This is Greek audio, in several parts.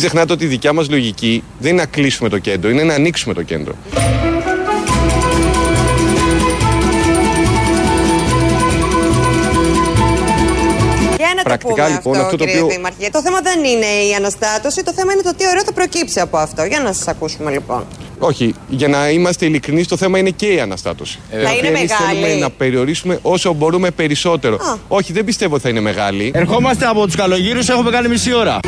Μην ξεχνάτε ότι η δικιά μας λογική δεν είναι να κλείσουμε το κέντρο, είναι να ανοίξουμε το κέντρο. Πρακτικά, το λοιπόν, αυτό, αυτό το οποίο. Δήμαρχε. Το θέμα δεν είναι η αναστάτωση, το θέμα είναι το τι ωραίο θα προκύψει από αυτό. Για να σας ακούσουμε λοιπόν. Όχι, για να είμαστε ειλικρινείς, το θέμα είναι και η αναστάτωση. Ε, θα είναι μεγάλη. Θέλουμε να περιορίσουμε όσο μπορούμε περισσότερο. Α. Όχι, δεν πιστεύω ότι θα είναι μεγάλη. Ερχόμαστε από τους καλογύρους, έχουμε κάνει μισή ώρα.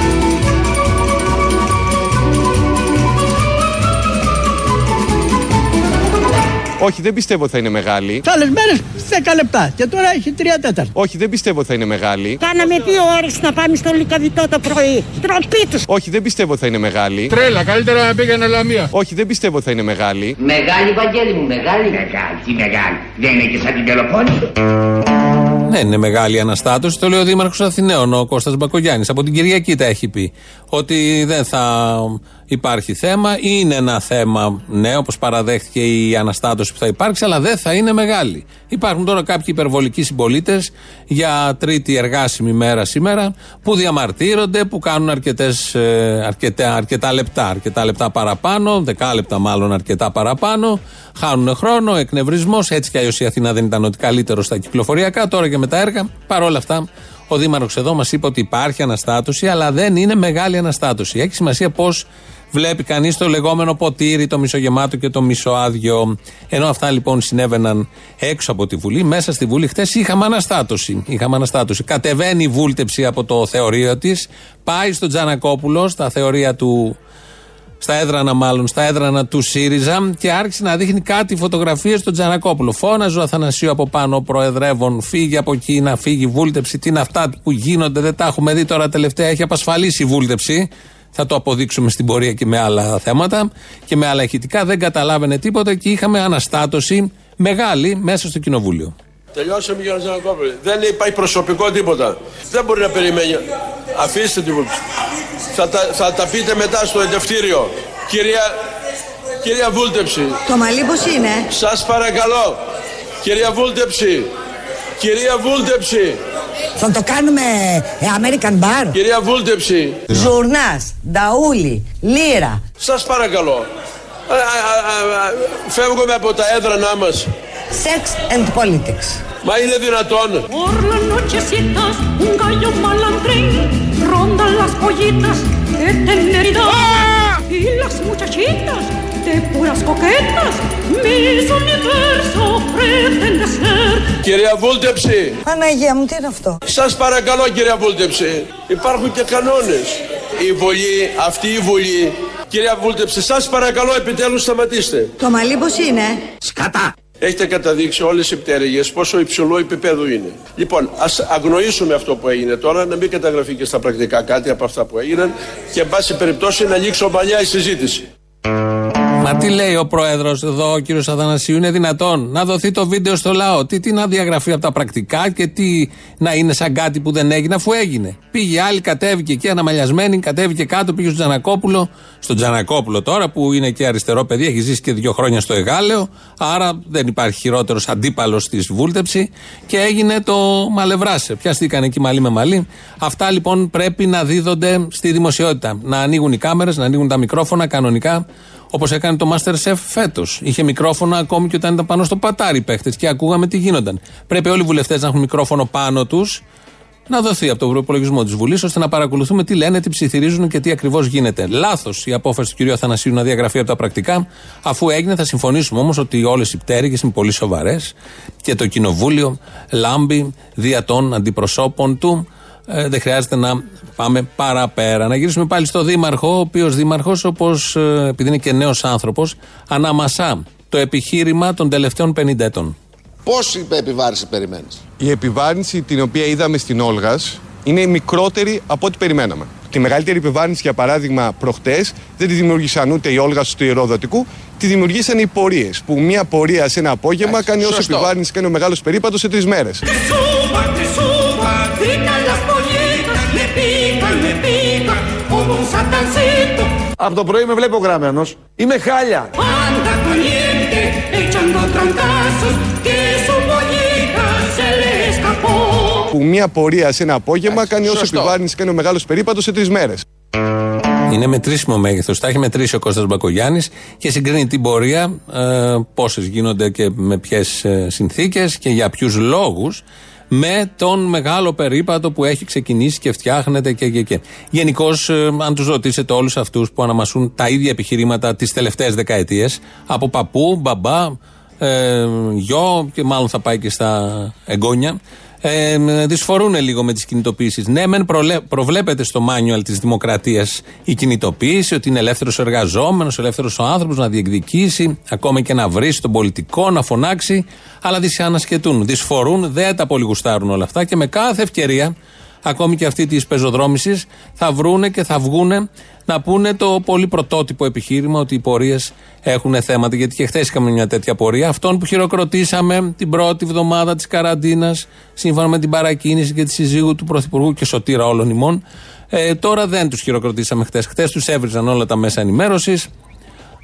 Όχι, δεν πιστεύω θα είναι μεγάλη. Τι άλλε μέρες 10 λεπτά και τώρα έχει 3 τέταρτα. Όχι, δεν πιστεύω θα είναι μεγάλη. Κάναμε δύο ώρες να πάμε στο Λικαβιτό το πρωί. Τροπή τους. Όχι, δεν πιστεύω θα είναι μεγάλη. Τρέλα, καλύτερα να πήγαινε Λαμία. Όχι, δεν πιστεύω θα είναι μεγάλη. Μεγάλη, Βαγγέλη μου, μεγάλη. Μεγάλη, τι μεγάλη. Δεν είναι και σαν την Πελοπόννη. Ναι, είναι μεγάλη αναστάτωση. Το λέει ο Δήμαρχος Αθηναίων, ο Κώστας Μπακογιάννης. Από την Κυριακή τα έχει πει. Ότι δεν θα υπάρχει θέμα. Είναι ένα θέμα, ναι, όπως παραδέχτηκε η αναστάτωση που θα υπάρξει, αλλά δεν θα είναι μεγάλη. Υπάρχουν τώρα κάποιοι υπερβολικοί συμπολίτες για τρίτη εργάσιμη μέρα σήμερα που διαμαρτύρονται, που κάνουν αρκετές, ε, αρκετά, αρκετά λεπτά, αρκετά λεπτά παραπάνω, δεκάλεπτα μάλλον αρκετά παραπάνω. Χάνουν χρόνο, εκνευρισμός. Έτσι κι αλλιώς η Αθήνα δεν ήταν ότι καλύτερος στα κυκλοφοριακά. Τώρα και με τα έργα. Παρ' όλα αυτά, ο Δήμαρχος εδώ μας είπε ότι υπάρχει αναστάτωση, αλλά δεν είναι μεγάλη αναστάτωση. Έχει σημασία πώς βλέπει κανείς το λεγόμενο ποτήρι, το μισογεμάτο και το μισοάδιο. Ενώ αυτά λοιπόν συνέβαιναν έξω από τη Βουλή, μέσα στη Βουλή χθες είχαμε αναστάτωση. Είχαμε αναστάτωση. Κατεβαίνει η βούλτεψη από το θεωρείο της, πάει στον Τζανακόπουλο, στα θεωρία του στα έδρανα μάλλον, στα έδρανα του ΣΥΡΙΖΑ και άρχισε να δείχνει κάτι φωτογραφίες στον Τζανακόπουλο. Φώναζε ο Αθανασίου από πάνω, ο Προεδρεύων, φύγει από εκεί, να φύγει βούλτεψη. Τι είναι αυτά που γίνονται, δεν τα έχουμε δει τώρα τελευταία. Έχει απασφαλίσει η βούλτεψη. Θα το αποδείξουμε στην πορεία και με άλλα θέματα και με άλλα ηχητικά. Δεν καταλάβαινε τίποτα και είχαμε αναστάτωση μεγάλη μέσα στο κοινοβούλιο. Τελειώσαμε για να Δεν υπάρχει προσωπικό τίποτα. Δεν μπορεί να περιμένει. Αφήστε τη βούλτεψη. Θα τα, θα τα πείτε μετά στο εντευτήριο. Κυρία, κυρία Βούλτεψη. Το μαλλί πώς είναι; Σας παρακαλώ. Κυρία Βούλτεψη. Κυρία Βούλτεψη. Θα το κάνουμε ε, American Bar. Κυρία Βούλτεψη. Ζουρνάς, Νταούλη, Λύρα. Σας παρακαλώ. Φεύγουμε από τα έδρανά μας. Sex and politics. Μα είναι δυνατόν. rondan las pollitas de teneridad y las muchachitas de puras coquetas mis universo pretende ser Κυρία Βούλτεψη. Παναγία μου τι είναι αυτό; Σας παρακαλώ κυρία Βούλτεψη Υπάρχουν και κανόνες. Η Βουλή, αυτή η Βουλή Κυρία Βούλτεψη σας παρακαλώ επιτέλους σταματήστε. Το μαλλί πως είναι. Σκατά Έχετε καταδείξει όλες οι πτέρυγες πόσο υψηλό επίπεδο είναι. Λοιπόν, ας αγνοήσουμε αυτό που έγινε τώρα, να μην καταγραφεί και στα πρακτικά κάτι από αυτά που έγιναν και, εν πάση περιπτώσει, να λήξει ομαλιά η συζήτηση. Μα τι λέει ο πρόεδρος εδώ, ο κύριος Αθανασίου, είναι δυνατόν να δοθεί το βίντεο στο λαό; Τι, τι να διαγραφεί από τα πρακτικά και τι να είναι σαν κάτι που δεν έγινε, αφού έγινε. Πήγε άλλη, κατέβηκε εκεί αναμαλιασμένη, κατέβηκε κάτω, πήγε στον Τζανακόπουλο. Στον Τζανακόπουλο τώρα που είναι και αριστερό παιδί, έχει ζήσει και δύο χρόνια στο Εγάλεο. Άρα δεν υπάρχει χειρότερος αντίπαλος στη βούλτεψη και έγινε το μαλευράσε. Πιαστήκαν εκεί μαλλί με μαλλί. Αυτά λοιπόν πρέπει να δίδονται στη δημοσιότητα. Να ανοίγουν οι κάμερες, να ανοίγουν τα μικρόφωνα κανονικά Όπως έκανε το Masterchef φέτος. Είχε μικρόφωνο ακόμη και όταν ήταν πάνω στο πατάρι παίχτες και ακούγαμε τι γίνονταν. Πρέπει όλοι οι βουλευτές να έχουν μικρόφωνο πάνω τους να δοθεί από τον προπολογισμό της Βουλής ώστε να παρακολουθούμε τι λένε, τι ψιθυρίζουν και τι ακριβώς γίνεται. Λάθος η απόφαση του κ. Αθανασίου να διαγραφεί από τα πρακτικά. Αφού έγινε, θα συμφωνήσουμε όμως ότι όλες οι πτέρυγες είναι πολύ σοβαρές και το Κοινοβούλιο λάμπει δια των αντιπροσώπων του. Ε, δεν χρειάζεται να πάμε παραπέρα. Να γυρίσουμε πάλι στο Δήμαρχο, ο οποίος Δήμαρχος, όπως ε, επειδή είναι και νέος άνθρωπος, αναμασά το επιχείρημα των τελευταίων 50 ετών. Πόση επιβάρηση περιμένεις, Η επιβάρυνση την οποία είδαμε στην Όλγας είναι μικρότερη από ό,τι περιμέναμε. Τη μεγαλύτερη επιβάρυνση, για παράδειγμα, προχτές δεν τη δημιούργησαν ούτε οι Όλγας του Ιερόδοτικού, τη δημιουργήσαν οι πορείες. Που μία πορεία σε ένα απόγευμα κάνει όσο επιβάρυνση κάνει ο μεγάλος περίπατος σε τρεις μέρες. Από το πρωί με βλέπω γραμμένος. Είμαι χάλια. Που μία πορεία σε ένα απόγευμα κάνει όσο επιβάρυνση κάνει ο μεγάλος περίπατος σε τρεις μέρες. Είναι μετρήσιμο μέγεθος. Τα έχει μετρήσει ο Κώστας Μπακογιάννης και συγκρίνει την πορεία, ε, πόσες γίνονται και με ποιες συνθήκες και για ποιους λόγους με τον μεγάλο περίπατο που έχει ξεκινήσει και φτιάχνεται και και και. Γενικώς, ε, αν τους ρωτήσετε όλους αυτούς που αναμασούν τα ίδια επιχειρήματα τις τελευταίες δεκαετίες, από παππού, μπαμπά, ε, γιο και μάλλον θα πάει και στα εγγόνια, ε, δυσφορούν λίγο με τις κινητοποιήσει. Ναι, μεν προβλέπεται στο μάνιουαλ της δημοκρατίας η κινητοποίηση, ότι είναι ελεύθερος εργαζόμενος, ελεύθερος ο άνθρωπος να διεκδικήσει, ακόμα και να βρει τον πολιτικό, να φωνάξει, αλλά δυσανασχετούν. Δυσφορούν, δεν τα πολύ γουστάρουν όλα αυτά και με κάθε ευκαιρία, ακόμη και αυτή της πεζοδρόμησης, θα βρούνε και θα βγούνε να πούνε το πολύ πρωτότυπο επιχείρημα ότι οι πορείες έχουν θέματα. Γιατί και χθες είχαμε μια τέτοια πορεία. Αυτόν που χειροκροτήσαμε την πρώτη εβδομάδα της καραντίνας, σύμφωνα με την παρακίνηση και τη συζύγου του Πρωθυπουργού και σωτήρα όλων ημών. Ε, τώρα δεν τους χειροκροτήσαμε χθες. Χθες τους έβριζαν όλα τα μέσα ενημέρωσης.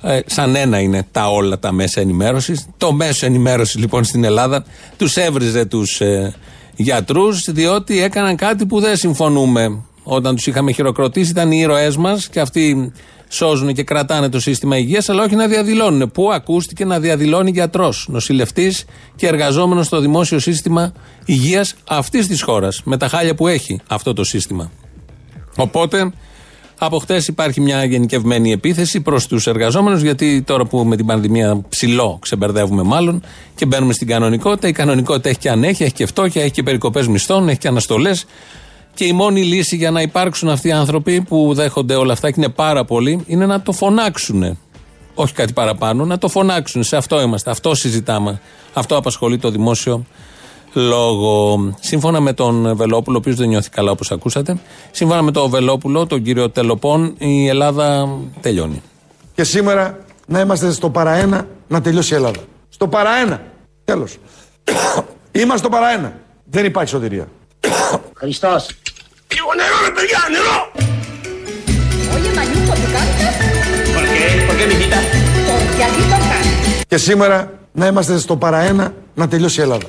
Ε, σαν ένα είναι τα όλα τα μέσα ενημέρωσης. Το μέσο ενημέρωσης λοιπόν στην Ελλάδα τους έβριζε τους ε, γιατρούς, διότι έκαναν κάτι που δεν συμφωνούμε όταν τους είχαμε χειροκροτήσει, ήταν οι ήρωές μας και αυτοί σώζουν και κρατάνε το σύστημα υγείας, αλλά όχι να διαδηλώνουν. Πού ακούστηκε να διαδηλώνει γιατρός, νοσηλευτής και εργαζόμενος στο δημόσιο σύστημα υγείας αυτής της χώρας, με τα χάλια που έχει αυτό το σύστημα. Οπότε, από χτες υπάρχει μια γενικευμένη επίθεση προς τους εργαζόμενους, γιατί τώρα που με την πανδημία ψηλό ξεμπερδεύουμε μάλλον και μπαίνουμε στην κανονικότητα, η κανονικότητα έχει και ανέχεια, έχει και φτώχεια, έχει και περικοπές μισθών, έχει και αναστολές. Και η μόνη λύση για να υπάρξουν αυτοί οι άνθρωποι που δέχονται όλα αυτά και είναι πάρα πολλοί είναι να το φωνάξουν. Όχι κάτι παραπάνω, να το φωνάξουν. Σε αυτό είμαστε. Αυτό συζητάμε. Αυτό απασχολεί το δημόσιο λόγο. Σύμφωνα με τον Βελόπουλο, ο οποίος δεν νιώθει καλά όπως ακούσατε, σύμφωνα με τον Βελόπουλο, τον κύριο Τελοπών, η Ελλάδα τελειώνει. Και σήμερα να είμαστε στο παραένα να τελειώσει η Ελλάδα. Στο παραένα. Τέλος. είμαστε στο παραένα. Δεν υπάρχει σωτηρία. Χριστός. Λίγο νερό ρε παιδιά, νερό! Oye, Mayuco, ¿tú cantas? ¿Por qué? ¿Por qué, mijita? Porque allí tocan. Και σήμερα να είμαστε στο παραένα να τελειώσει η Ελλάδα.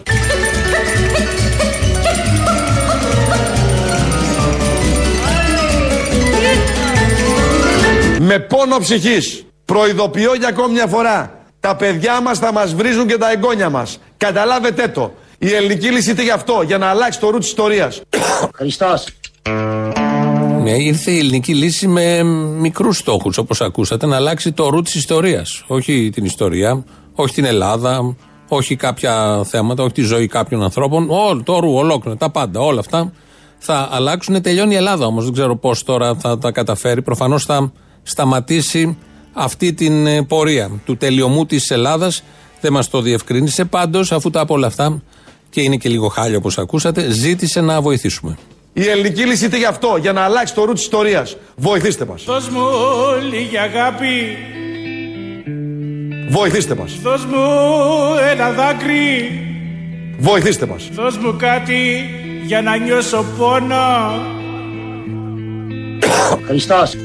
Με πόνο ψυχής προειδοποιώ για ακόμη μια φορά τα παιδιά μας θα μας βρίζουν και τα εγγόνια μας. Καταλάβετε το. Η ελληνική λύση είτε γι' αυτό, για να αλλάξει το ρου της ιστορίας. Χριστός. Ναι, ήρθε η ελληνική λύση με μικρούς στόχους, όπως ακούσατε, να αλλάξει το ρου της ιστορίας. Όχι την ιστορία, όχι την Ελλάδα, όχι κάποια θέματα, όχι τη ζωή κάποιων ανθρώπων. Όλο το ρου, ολόκληρο, τα πάντα, όλα αυτά θα αλλάξουν. Τελειώνει η Ελλάδα όμως. Δεν ξέρω πώς τώρα θα τα καταφέρει. Προφανώς θα σταματήσει αυτή την ε, πορεία του τελειωμού της Ελλάδας. Δεν μας το διευκρίνησε. Πάντως, αφού τα από όλα αυτά και είναι και λίγο χάλιο όπως ακούσατε, ζήτησε να βοηθήσουμε. Η ελληνική λύση είτε γι' αυτό, για να αλλάξει το ρου της ιστορίας. Βοηθήστε μας. Δώσ' μου λίγη αγάπη, Βοηθήστε μας. δώσ' μου ένα δάκρυ, Βοηθήστε μας. δώσ' μου κάτι για να νιώσω πόνο. Χριστός.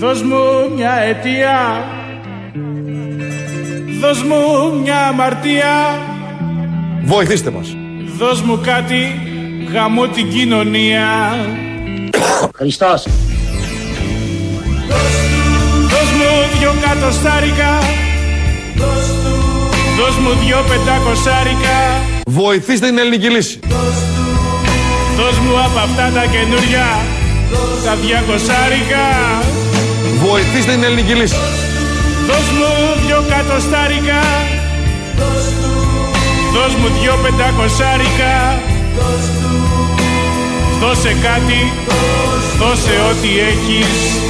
Δώσ' μου μια αιτία, δώσ' μου μια αμαρτία, Βοηθήστε μας. δώσ' μου κάτι γαμώ την κοινωνία. Χριστός. Δώσ' μου δυο κατοστάρικα, δώσ' μου δυο πεντακοσάρικα, Βοηθήστε την ελληνική λύση. δώσ' μου από αυτά τα καινούρια, τα διακοσάρικα. Βοηθήστε την ελληνική λύση. Δώσ' μου δυο κατοστάρικα Δώσ' μου δυο πεντακοσάρικα Δώσε κάτι Δώσε ό,τι έχεις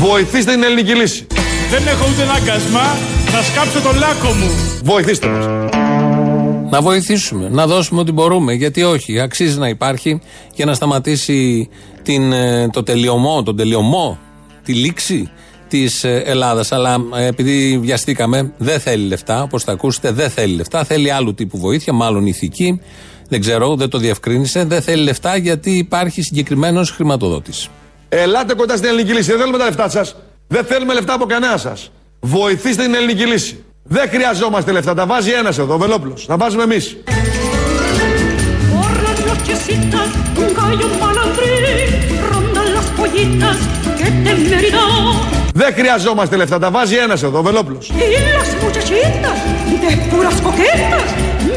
Βοηθήστε την ελληνική λύση. Δεν έχω ούτε ένα κασμά Να σκάψω το λάκκο μου Βοηθήστε μας. Να βοηθήσουμε, να δώσουμε ό,τι μπορούμε. Γιατί όχι, αξίζει να υπάρχει για να σταματήσει την, ε, το τελειωμό, τον τελειωμό, τη λήξη της Ελλάδας. Αλλά ε, επειδή βιαστήκαμε, δεν θέλει λεφτά, όπως θα ακούσετε, δεν θέλει λεφτά. Θέλει άλλου τύπου βοήθεια, μάλλον ηθική. Δεν ξέρω, δεν το διευκρίνησε. Δεν θέλει λεφτά γιατί υπάρχει συγκεκριμένος χρηματοδότης. Ελάτε κοντά στην ελληνική λύση. Δεν θέλουμε τα λεφτά σας. Δεν θέλουμε λεφτά από κανένα σας. Βοηθήστε την ελληνική λύση. Δεν χρειαζόμαστε λεφτά. Τα βάζει ένας εδώ, ο Βελόπουλος. Τα βάζουμε εμείς. Por las nochecitas, un gallo malandrín ronda las pollitas que te merita. Δεν χρειαζόμαστε λεφτά, τα βάζει ένας εδώ, ο Βελόπουλος. Y las muchachitas de puras coquetas,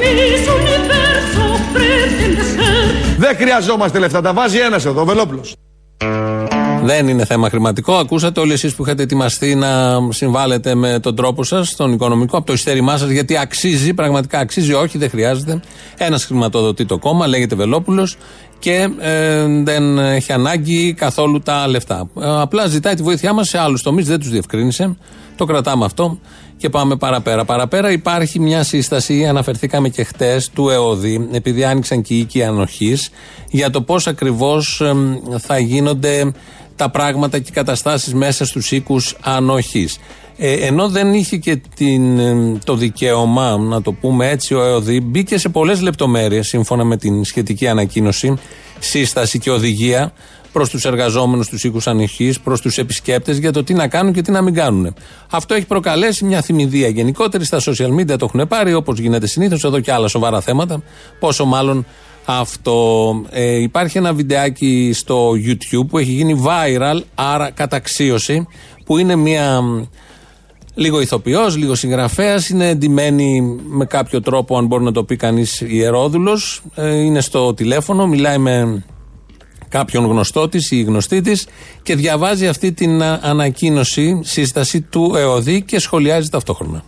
mis universo pretende ser. Δεν χρειαζόμαστε λεφτά, τα βάζει ένας εδώ, ο Βελόπουλος. Δεν είναι θέμα χρηματικό. Ακούσατε όλοι εσείς που είχατε ετοιμαστεί να συμβάλλετε με τον τρόπο σας, τον οικονομικό, από το ειστέρημά σας, γιατί αξίζει, πραγματικά αξίζει. Όχι, δεν χρειάζεται. Ένας χρηματοδοτεί το κόμμα, λέγεται Βελόπουλος και ε, δεν έχει ανάγκη καθόλου τα λεφτά. Ε, απλά ζητάει τη βοήθειά μας σε άλλους τομείς, δεν τους διευκρίνησε. Το κρατάμε αυτό και πάμε παραπέρα. Παραπέρα υπάρχει μια σύσταση, αναφερθήκαμε και χτες, του ΕΟΔΗ, επειδή άνοιξαν και οι οίκοι ανοχής, για το πώς ακριβώς θα γίνονται τα πράγματα και οι καταστάσεις μέσα στους οίκους ανοχής. Ε, ενώ δεν είχε και την, ε, το δικαίωμα, να το πούμε έτσι, ο ΕΟΔΗ μπήκε σε πολλές λεπτομέρειες σύμφωνα με την σχετική ανακοίνωση, σύσταση και οδηγία προς τους εργαζόμενους τους οίκους ανοχή, προς τους επισκέπτες για το τι να κάνουν και τι να μην κάνουν. Αυτό έχει προκαλέσει μια θυμηδία γενικότερη. Στα social media το έχουν πάρει όπως γίνεται συνήθως, εδώ και άλλα σοβαρά θέματα. Πόσο μάλλον αυτό. Ε, υπάρχει ένα βιντεάκι στο YouTube που έχει γίνει viral, άρα καταξίωση, που είναι μια λίγο ηθοποιός, λίγο συγγραφέας, είναι εντυμένη με κάποιο τρόπο, αν μπορεί να το πει κανείς, ιερόδουλο. Ε, είναι στο τηλέφωνο, μιλάει με κάποιον γνωστό της ή γνωστή της και διαβάζει αυτή την ανακοίνωση, σύσταση του ΕΟΔΗ και σχολιάζει ταυτόχρονα.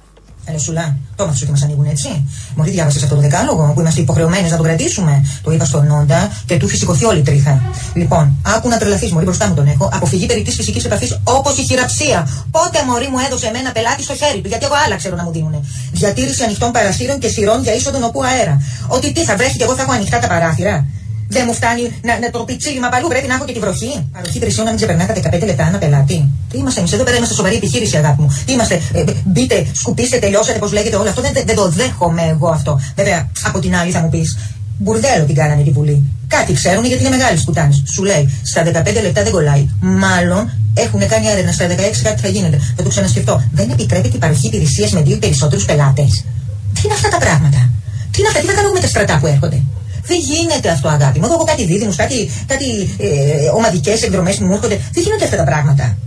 Ε, Σουλά, το έμαθε ότι μας ανοίγουν έτσι. Μωρή διάβασες αυτό το δεκάλογο που είμαστε υποχρεωμένοι να το κρατήσουμε. Το είπα στον Νόντα και του έχει σηκωθεί όλη η τρίχα. Λοιπόν, άκου να τρελαθείς, Μωρή, μπροστά μου τον έχω. Αποφυγή περί της φυσικής επαφής όπως η χειραψία. Πότε Μωρή μου έδωσε εμένα πελάτη στο χέρι του, γιατί εγώ άλλα ξέρω να μου δίνουνε. Διατήρηση ανοιχτών παραθύρων και σειρών για είσοδο νοπού αέρα. Ότι τι θα βρέχει και εγώ θα έχω ανοιχτά τα παράθυρα. Δεν μου φτάνει να, να το πιτσίλιμα παλού, πρέπει να έχω και τη βροχή. Παροχή υπηρεσιών να μην ξεπερνά τα 15 λεπτά ένα πελάτη. Τι είμαστε εμείς, εδώ πέρα είμαστε σοβαρή επιχείρηση, αγάπη μου. Τι είμαστε, ε, μπείτε, σκουπίστε, τελειώσατε, πώς λέγεται όλο αυτό. Δεν, δεν το δέχομαι εγώ αυτό. Βέβαια, από την άλλη θα μου πεις, μπουρδέλο την κάνανε τη Βουλή. Κάτι ξέρουν γιατί είναι μεγάλη πουτάνε. Σου λέει, στα 15 λεπτά δεν κολλάει. Μάλλον έχουν κάνει έρευνα στα 16 κάτι θα γίνεται. Θα το ξανασκεφτώ. Δεν επιτρέπεται η παροχή υπηρεσίας με δύο περισσότερους πελάτες. Τι είναι αυτά τα πράγματα; Τι είναι αυτά, τι θα κάνουμε με τα στρατά που έρχονται; Δεν γίνεται αυτό, αγάπη μου. Εδώ έχω κάτι δίδυμους, κάτι, κάτι ε, ομαδικές εκδρομές που μου έρχονται. Δεν γίνονται αυτά τα πράγματα.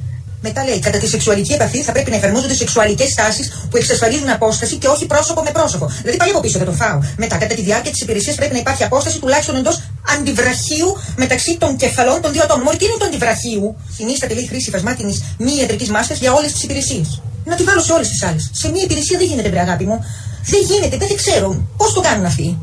Μετά λέει, κατά τη σεξουαλική επαφή θα πρέπει να εφαρμόζονται σεξουαλικές τάσεις που εξασφαλίζουν απόσταση και όχι πρόσωπο με πρόσωπο. Δηλαδή πάλι από πίσω θα το φάω. Μετά, κατά τη διάρκεια της υπηρεσίας πρέπει να υπάρχει απόσταση τουλάχιστον εντός αντιβραχίου μεταξύ των κεφαλών των δύο ατόμων. Μόλι τι είναι το αντιβραχίου, συνίσταται λέει χρήση φασμάτινης μη ιατρικής μάσκας για όλες τις υπηρεσίες. Να τη βάλω σε όλες τις άλλες. Σε μία υπηρεσία δεν γίνεται, βρε αγάπη μου. Δεν γίνεται, δεν ξέρω. Πώς το κάνουν αυτοί;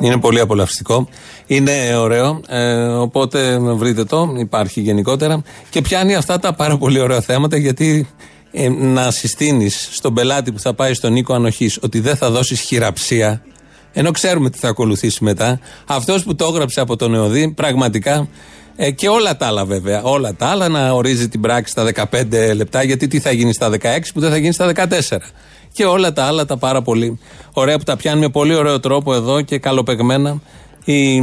Είναι πολύ απολαυστικό. Είναι ωραίο. Ε, οπότε βρείτε το. Υπάρχει γενικότερα. Και πιάνει αυτά τα πάρα πολύ ωραία θέματα γιατί ε, να συστήνεις στον πελάτη που θα πάει στον οίκο ανοχής ότι δεν θα δώσεις χειραψία. Ενώ ξέρουμε τι θα ακολουθήσει μετά. Αυτός που το έγραψε από τον ΕΟΔΗ πραγματικά. Ε, και όλα τα άλλα βέβαια. Όλα τα άλλα να ορίζει την πράξη στα 15 λεπτά. Γιατί τι θα γίνει στα 16 που δεν θα γίνει στα 14 και όλα τα άλλα τα πάρα πολύ ωραία που τα πιάνει με πολύ ωραίο τρόπο εδώ και καλοπεγμένα η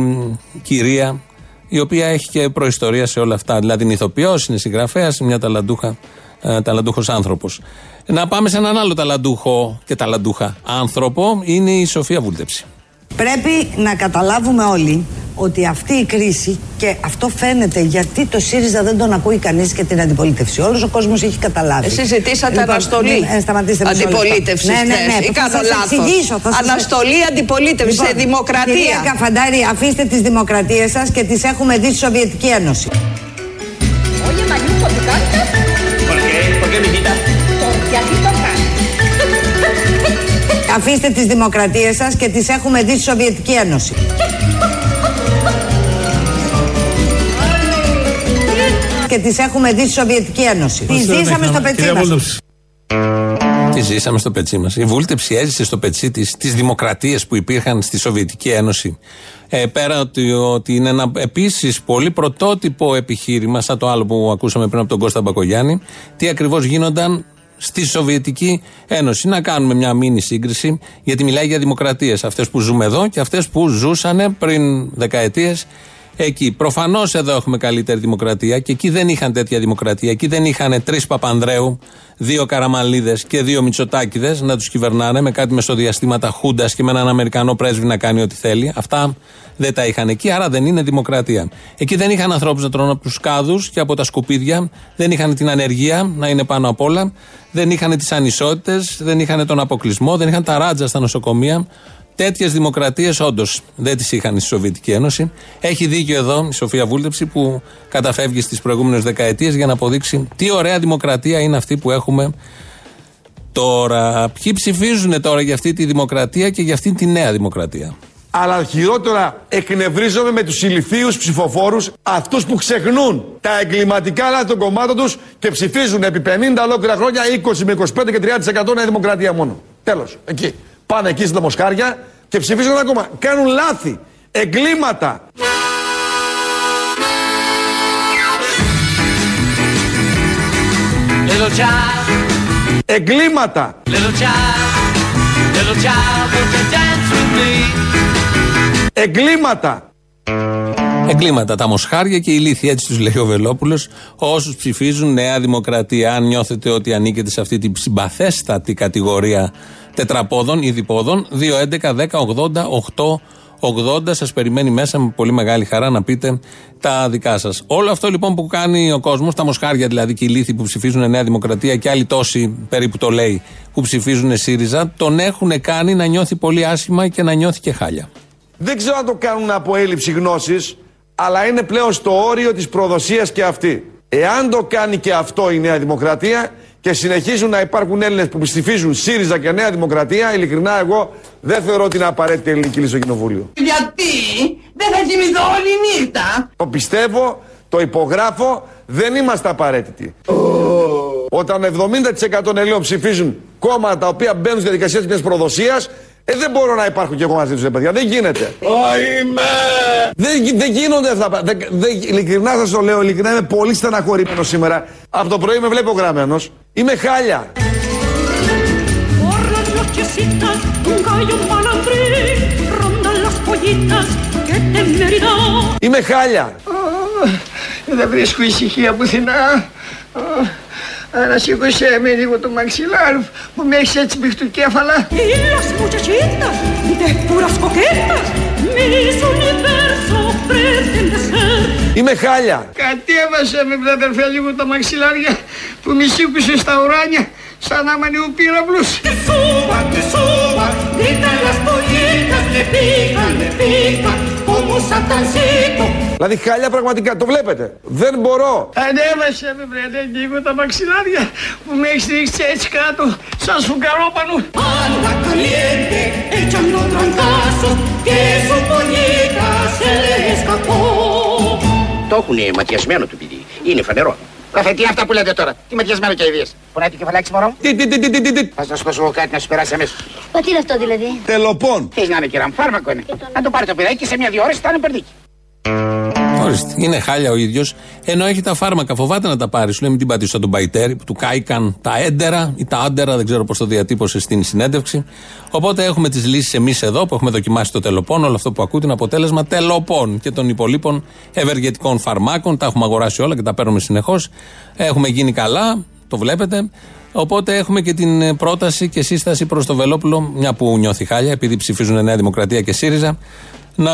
κυρία η οποία έχει και προϊστορία σε όλα αυτά. Δηλαδή είναι ηθοποιός, είναι συγγραφέας, είναι μια ταλαντούχα, ε, ταλαντούχος άνθρωπος. Να πάμε σε έναν άλλο ταλαντούχο και ταλαντούχα άνθρωπο, είναι η Σοφία Βούλτεψη. Πρέπει να καταλάβουμε όλοι ότι αυτή η κρίση και αυτό φαίνεται γιατί το ΣΥΡΙΖΑ δεν τον ακούει κανείς και την αντιπολίτευση. Όλος ο κόσμος έχει καταλάβει. Εσείς ζητήσατε λοιπόν, αναστολή ναι, σταματήστε αντιπολίτευση ναι, ναι, ναι, ή κάνω λάθος. αναστολή αντιπολίτευση λοιπόν, σε δημοκρατία. Κυρία Καφαντάρη, αφήστε τις δημοκρατίες σας και τις έχουμε δει στη Σοβιετική Ένωση. Oye, Αφήστε τις δημοκρατίες σας και τις έχουμε δει στη Σοβιετική Ένωση. και τις έχουμε δει στη Σοβιετική Ένωση. Τις ζήσαμε στο πετσί μας. Τη ζήσαμε στο πετσί μας. Η βούλτεψη έζησε στο πετσί της τις δημοκρατίες που υπήρχαν στη Σοβιετική Ένωση. Ε, πέρα ότι, ότι είναι ένα επίσης πολύ πρωτότυπο επιχείρημα, σαν το άλλο που ακούσαμε πριν από τον Κώστα Μπακογιάννη, τι ακριβώς γίνονταν στη Σοβιετική Ένωση. Να κάνουμε μια μήνυ σύγκριση, γιατί μιλάει για δημοκρατίες. Αυτές που ζούμε εδώ και αυτές που ζούσαν πριν δεκαετίες εκεί. Προφανώς εδώ έχουμε καλύτερη δημοκρατία και εκεί δεν είχαν τέτοια δημοκρατία. Εκεί δεν είχαν τρεις Παπανδρέου, δύο Καραμαλίδες και δύο Μητσοτάκηδες να τους κυβερνάνε με κάτι μεσοδιαστήματα Χούντας και με έναν Αμερικανό πρέσβη να κάνει ό,τι θέλει. Αυτά δεν τα είχαν εκεί, άρα δεν είναι δημοκρατία. Εκεί δεν είχαν ανθρώπους να τρώνε από τους κάδου και από τα σκουπίδια, δεν είχαν την ανεργία να είναι πάνω απ' όλα, δεν είχαν τις ανισότητες, δεν είχαν τον αποκλεισμό, δεν είχαν τα ράτζα στα νοσοκομεία. Τέτοιες δημοκρατίες όντως δεν τις είχαν στη Σοβιετική Ένωση. Έχει δίκιο εδώ η Σοφία Βούλτεψη που καταφεύγει στις προηγούμενες δεκαετίες για να αποδείξει τι ωραία δημοκρατία είναι αυτή που έχουμε τώρα. Ποιοι ψηφίζουν τώρα για αυτή τη δημοκρατία και για αυτή τη νέα δημοκρατία; Αλλά χειρότερα εκνευρίζομαι με τους ηλικίους ψηφοφόρους, αυτούς που ξεχνούν τα εγκληματικά λάθη των κομμάτων τους και ψηφίζουν επί 50 ολόκληρα χρόνια 20 με 25 και 30% νέα δημοκρατία μόνο. Τέλος. Εκεί. Πάνε εκεί στα μοσχάρια και ψηφίζουν ακόμα. Κάνουν λάθη. Εγκλήματα. Little child, Εγκλήματα. little child, little child, won't you dance with me? Εγκλήματα. Εγκλήματα, τα μοσχάρια και η ηλίθεια, έτσι τους λέει ο Βελόπουλος. Όσους ψηφίζουν Νέα Δημοκρατία, αν νιώθετε ότι ανήκετε σε αυτή την συμπαθέστατη κατηγορία τετραπόδων ή διπόδων, 2.11.10.80.880 σας περιμένει μέσα με πολύ μεγάλη χαρά να πείτε τα δικά σας. Όλο αυτό λοιπόν που κάνει ο κόσμος, τα μοσχάρια δηλαδή και οι λύθοι που ψηφίζουν Νέα Δημοκρατία και άλλοι τόσοι περίπου το λέει που ψηφίζουν ΣΥΡΙΖΑ, τον έχουν κάνει να νιώθει πολύ άσχημα και να νιώθει και χάλια. Δεν ξέρω αν το κάνουν από έλλειψη γνώσης, αλλά είναι πλέον στο όριο της προδοσίας και αυτή. Εάν το κάνει και αυτό η Νέα Δημοκρατία και συνεχίζουν να υπάρχουν Έλληνες που ψηφίζουν ΣΥΡΙΖΑ και Νέα Δημοκρατία, ειλικρινά εγώ δεν θεωρώ ότι είναι απαραίτητη η ελληνική λύση στο Κοινοβούλιο. Γιατί; Δεν θα κοιμηθώ όλη νύχτα. Το πιστεύω, το υπογράφω, δεν είμαστε απαραίτητοι. Όταν 70% των Ελλήνων ψηφίζουν κόμματα τα οποία μπαίνουν στη διαδικασία της μιας προδοσίας, ε, δεν μπορώ να υπάρχουν και εγώ μαζί τους, ρε παιδιά. Δεν γίνεται. Δεν, γι- δεν γίνονται αυτά. τα- Δεν, δεν, ειλικρινά σας το λέω, ειλικρινά είμαι πολύ στεναχωρημένος σήμερα. Από το πρωί με βλέπω γραμμένος. Είμαι χάλια. Ήμαι χάλια. Ε, δεν βρίσκω ησυχία πουθενά. Ε, Ανέχεις με ειδικό το μαξιλάρι που μια έτσι μπει στο κέφαλα. Και las muchachitas, de puras coquetas, mi submerso prendem... Είμαι χάλια. Κατέβασε με βραδερφέ λίγο τα μαξιλάρια που με σήκωσε στα ουράνια σαν να είμαι ο πύραυλος. Suba, que suba, gritan las pollitas, le pican, le pican, como un satancito. Δηλαδή χάλια πραγματικά, το βλέπετε. Δεν μπορώ. Ανέβασε με βρε λίγο τα μαξιλάρια που με έχεις ρίξει έτσι κάτω σαν σφουγγαρόπανο. Anda caliente, echando trancazos, que su pollita se le escapó. Το έχουν ματιασμένο το παιδί. Είναι φανερό. Καφέ, τι αυτά που λέτε τώρα. Τι ματιασμένο και ιδίες. Πονάει το κεφαλάκι μωρό. μου. Τι, τι, τι, τι, τι, τι, τι. Θα να σου δώσω εγώ κάτι να σου περάσει αμέσως. Μα τι είναι αυτό δηλαδή; Τελοπών. Θες να είναι κυρά μου, φάρμακο είναι. Αν το πάρει το παιδάκι και σε μια-δύο ώρες θα είναι περδίκι. Ορίστε. Είναι χάλια ο ίδιος, ενώ έχει τα φάρμακα. Φοβάται να τα πάρει. Σου λέει μην την πατήσω σαν τον Παϊτέρη που του κάηκαν τα έντερα ή τα άντερα, δεν ξέρω πώς το διατύπωσε στην συνέντευξη. Οπότε έχουμε τις λύσεις εμείς εδώ που έχουμε δοκιμάσει το τελοπών. Όλο αυτό που ακούτε είναι αποτέλεσμα τελοπών και των υπολείπων ευεργετικών φαρμάκων. Τα έχουμε αγοράσει όλα και τα παίρνουμε συνεχώς. Έχουμε γίνει καλά, το βλέπετε. Οπότε έχουμε και την πρόταση και σύσταση προς το Βελόπουλο, μια που νιώθει χάλια, επειδή ψηφίζουν Νέα Δημοκρατία και ΣΥΡΙΖΑ, να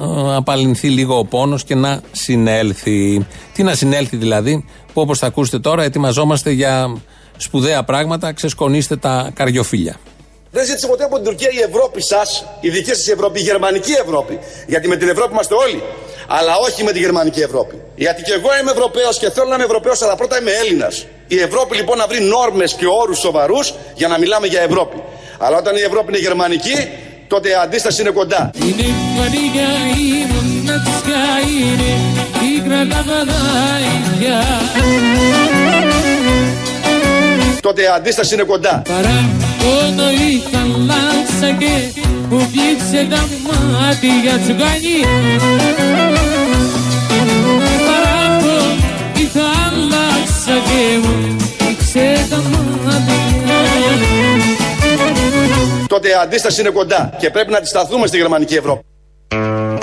ε, απαλληλθεί λίγο ο πόνος και να συνέλθει. Τι να συνέλθει δηλαδή, που όπως θα ακούσετε τώρα, ετοιμαζόμαστε για σπουδαία πράγματα, ξεσκονίστε τα καριοφίλια. Δεν ζήτησε ποτέ από την Τουρκία η Ευρώπη σας, η δική σας Ευρώπη, η γερμανική Ευρώπη. Γιατί με την Ευρώπη είμαστε όλοι. Αλλά όχι με τη γερμανική Ευρώπη. Γιατί και εγώ είμαι Ευρωπαίος και θέλω να είμαι Ευρωπαίος, αλλά πρώτα είμαι Έλληνας. Η Ευρώπη λοιπόν να βρει νόρμες και όρους σοβαρούς για να μιλάμε για Ευρώπη. Αλλά όταν η Ευρώπη είναι γερμανική, τότε η αντίσταση είναι κοντά. Είναι βαρύγια ήμουν να της καΐνε Ήγρα τα βαδάκια Τότε η αντίσταση είναι κοντά. Παρά όταν η θαλάσσα και που πλήξε τα μάτια τσουκάνι Παρά η θάλασσα και μου πλήξε τα μάτια Τότε η αντίσταση είναι κοντά. Και πρέπει να αντισταθούμε στη γερμανική Ευρώπη.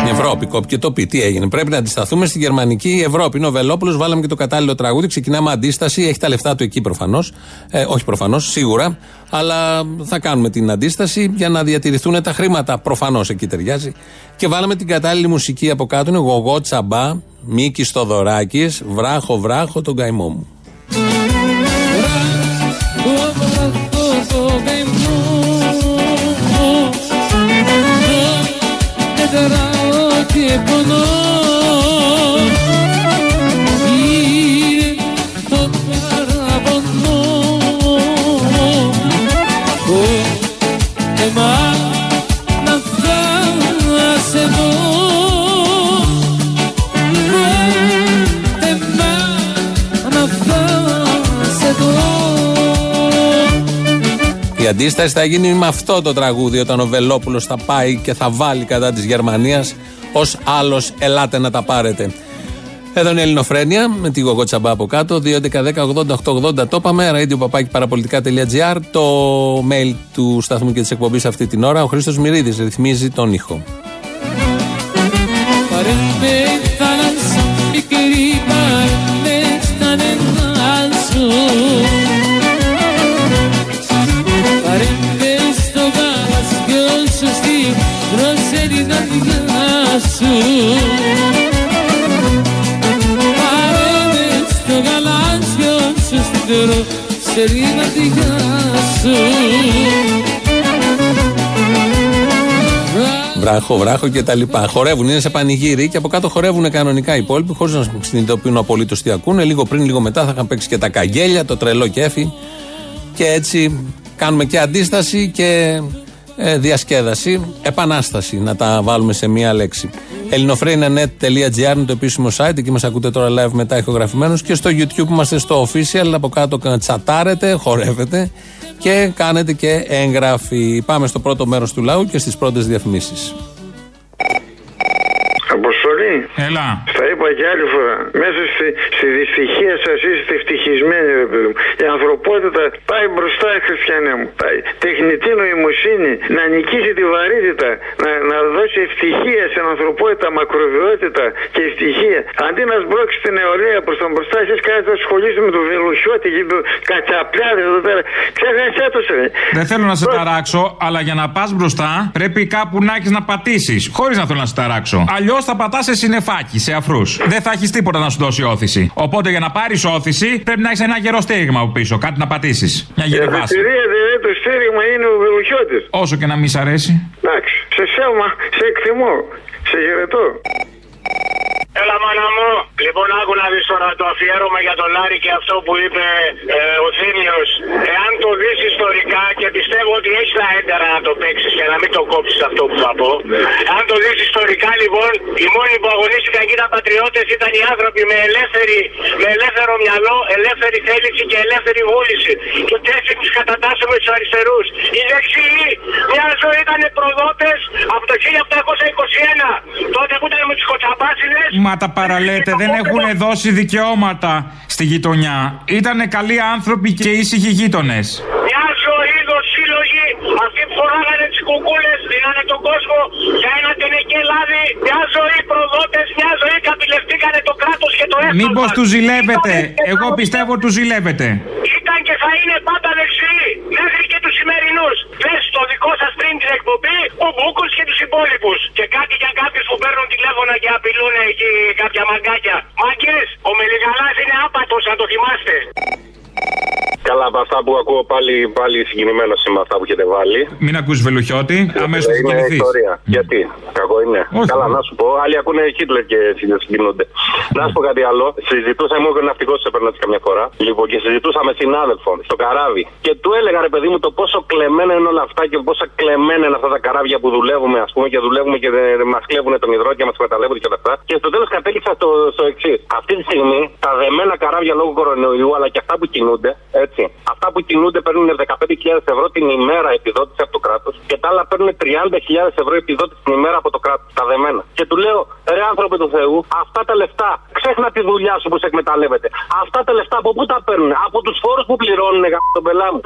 Μια Ευρώπη, κόπηκε το πει. Τι έγινε; Πρέπει να αντισταθούμε στη γερμανική Ευρώπη. Είναι ο Βελόπουλος, βάλαμε και το κατάλληλο τραγούδι. Ξεκινάμε αντίσταση. Έχει τα λεφτά του εκεί προφανώς. Ε, όχι προφανώς, σίγουρα. Αλλά θα κάνουμε την αντίσταση για να διατηρηθούν τα χρήματα. Προφανώς εκεί ταιριάζει. Και βάλαμε την κατάλληλη μουσική από κάτω. Είναι γογό τσαμπά, Μίκης Στοδωράκη, βράχο βράχο τον καημό μου. Μετράω και πονώ Η αντίσταση θα γίνει με αυτό το τραγούδι όταν ο Βελόπουλος θα πάει και θα βάλει κατά της Γερμανίας ως άλλος ελάτε να τα πάρετε. Εδώ είναι η Ελληνοφρένεια με τη Γογό Τσαμπά από κάτω. 2.11.10.80.880 το είπαμε. Radio papaki παραπολιτικά.gr. Το mail του σταθμού και της εκπομπής αυτή την ώρα. Ο Χρήστος Μυρίδης ρυθμίζει τον ήχο. Πάρε με θάλασσα στη δροσερή καρδιά σου. Πάρε με στο γαλάζιο σου, στη δροσερή καρδιά σου. Βράχο, βράχο και τα λοιπά. Χορεύουν, είναι σε πανηγύρι και από κάτω χορεύουν κανονικά οι υπόλοιποι χωρίς να συνειδητοποιούν απολύτως τι ακούνε. Λίγο πριν, λίγο μετά θα είχαν παίξει και τα καγγέλια, το τρελό κέφι. Και έτσι κάνουμε και αντίσταση και ε, διασκέδαση. Επανάσταση, να τα βάλουμε σε μία λέξη. ελληνοφρένια.net.gr είναι το επίσημο site. Εκεί μας ακούτε τώρα live μετά ηχογραφημένους. Και στο YouTube που είμαστε στο official. Από κάτω τσατάρετε, χορεύετε και κάνετε και εγγραφή. Πάμε στο πρώτο μέρος του λαού και στις πρώτες διαφημίσεις. Αποστολή. Έλα. Στα είπα και άλλη φορά. Μέσα στη, στη δυστυχία σας είστε ευτυχισμένοι, ρε παιδί μου. Η ανθρωπότητα πάει μπροστά, χριστιανέ μου. Πάει. Τεχνητή νοημοσύνη να νικήσει τη βαρύτητα, να, να δώσει ευτυχία στην ανθρωπότητα, μακροβιότητα και ευτυχία. Αντί να σμπρώξει την νεολαία προς τα μπροστά, εσείς κάνετε να σχολείστε με τον Βελουχιώτη και τον Κατσαπλιάδε εδώ πέρα. Ξέχασέ το, ρε. Δεν θέλω να σε ταράξω, αλλά για να πας μπροστά πρέπει κάπου να έχεις να πατήσεις. Χωρίς να θέλω να σε ταράξω. Αλλιώς θα πατάς σε συνεφάκι, σε αφρούς. Δεν θα έχεις τίποτα να σου δώσει όθηση. Οπότε για να πάρεις όθηση πρέπει να έχεις ένα γερό στήριγμα από πίσω, κάτι να πατήσεις. Μια Η γερή βάση. αφετηρία δηλαδή το στήριγμα είναι ο Βελουχιώτης. Όσο και να μη σ' αρέσει. Εντάξει, σε σέλμα, σε εκτιμώ, σε χαιρετώ. Έλα μάνα μου, λοιπόν άκου να δεις τώρα το αφιέρωμα για τον Άρη και αυτό που είπε ε, ο Θήμιος. Εάν το δεις ιστορικά και πιστεύω ότι έχεις τα έντερα να το παίξεις και να μην το κόψεις αυτό που θα πω. Αν το δεις ιστορικά λοιπόν, οι μόνοι που αγωνίστηκαν εκεί τα πατριώτες ήταν οι άνθρωποι με, ελεύθερη, με ελεύθερο μυαλό, ελεύθερη θέληση και ελεύθερη βούληση. Και ότι έτσι τους κατατάσσουμε τους αριστερούς. Οι δεξιοί μια ζωή ήταν προδότες από το 1821, τότε που ήταν με τους κοτσαμπάσιδες Μα τα παραλέτε, δεν έχουν δώσει δικαιώματα στη γειτονιά. Ήτανε καλοί άνθρωποι και ήσυχοι γείτονες. Μια ζωή δοσύλλογοι, αυτοί που φοράγανε τις κουκούλες, δίνανε τον κόσμο για ένα τενεκέ λάδι. Μια ζωή προδότες, μια ζωή καπηλευτήκανε το κράτος και το έθνος. Μήπως μας. τους ζηλεύετε. Ήταν Εγώ πιστεύω τους ζηλεύετε. Ήταν και θα είναι πάντα δεξιοί. Μέχρι και τους σημερινούς. Πε το δικό σας πριν την εκπομπή, ο Μπούκος και τους υπόλοιπους. Και κάτι για κάποιους που παίρνουν τηλέφωνα και απειλούν εκεί κάποια μαγκάκια. Μαγκέ, ο Μελιγαλάς είναι άπατος, αν το θυμάστε. Καλά, από αυτά που ακούω πάλι, πάλι συγκινημένο είμαι αυτά που έχετε βάλει. Μην ακούς βελουχιώτη, αμέσως θα είναι συγκινηθείς. ιστορία. Γιατί, κακό είναι. Όχι. Καλά, να σου πω, άλλοι ακούνε Χίτλερ και συγκινούνται. να σου πω κάτι άλλο. Συζητούσα, ήμουν ναυτικός σε έπαιρνα καμιά φορά. Λοιπόν, και συζητούσα με συνάδελφο στο καράβι. Και του έλεγα, ρε παιδί μου, το πόσο κλεμμένα είναι όλα αυτά και πόσο κλεμμένα είναι αυτά τα καράβια που δουλεύουμε, ας πούμε, και δουλεύουμε και μας κλέβουν τον υδρό και μας εκμεταλλεύονται και όλα αυτά. Και στο τέλος κατέληξα στο, στο εξής. Αυτή τη στιγμή τα δεμένα καράβια λόγω κορονοϊού, αλλά και αυτά που κινούνται, έτσι. Αυτά που κινούνται παίρνουν 15.000 ευρώ την ημέρα επιδότηση από το κράτος και τα άλλα παίρνουν 30.000 ευρώ επιδότηση την ημέρα από το κράτος, τα δεμένα. Και του λέω, ρε άνθρωποι του Θεού, αυτά τα λεφτά, ξέχνα τη δουλειά σου που σε εκμεταλλεύεται. Αυτά τα λεφτά από πού τα παίρνουν, από τους φόρους που πληρώνουν για τον.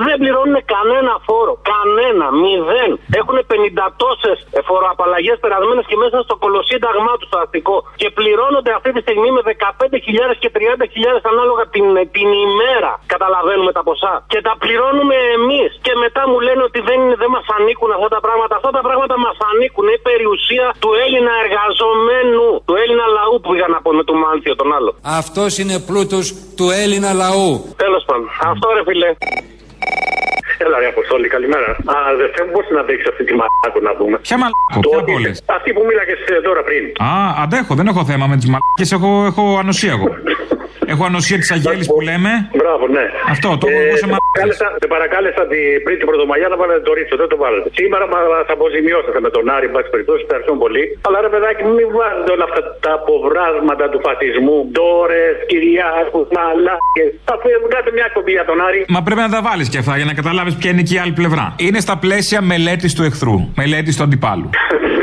Δεν πληρώνουν κανένα φόρο, κανένα, μηδέν. Έχουν 50 τόσες φοροαπαλλαγές περασμένες και μέσα στο κολοσύνταγμά τους στο αστικό και πληρώνονται αυτή τη στιγμή με 15.000 και 30.000 ανάλογα την, ε, την ημέρα καταλαβαίνουμε τα ποσά. Και τα πληρώνουμε εμείς. Και μετά μου λένε ότι δεν, δεν μας ανήκουν αυτά τα πράγματα. Αυτά τα πράγματα μας ανήκουν. Η περιουσία του Έλληνα εργαζομένου, του Έλληνα λαού που πήγα να πω με του Μάνθιο τον άλλο. Αυτός είναι πλούτος του Έλληνα λαού. Τέλος πάντων. Αυτό ρε φιλέ. Έλα, ρε Αποστόλη, καλημέρα. Α, δε μπορεί να δείξεις αυτή τη μαλάκου να πούμε. Ποια μαλάκου, ποια πόλης; Αυτή που μίλαγες ε, τώρα πριν. Α, αντέχω, δεν έχω θέμα με τις μαλάκες, έχω, έχω ανοσία εγώ. Έχω ανοσία της Αγέλη που λέμε. Μπράβο, ναι. Αυτό το ε, εγώ σε Σε παρακάλεσα την πριν την Πρωτομαγιά να βάλετε το ρίτσο, δεν το βάλετε. Σήμερα θα αποζημιώσετε με τον Άρη, πάση περιπτώσει, ευχαριστούμε πολύ. Αλλά ρε παιδάκι, μην βάζετε όλα αυτά τα αποβράσματα του φασισμού, ντόρες, κυριάκου, μαλάκες. Θα φεύγατε μια κομπή για τον Άρη. Μα πρέπει να τα βάλεις και αυτά για να καταλάβεις ποια είναι και η άλλη πλευρά. Είναι στα πλαίσια μελέτης του εχθρού, μελέτης του αντιπάλου.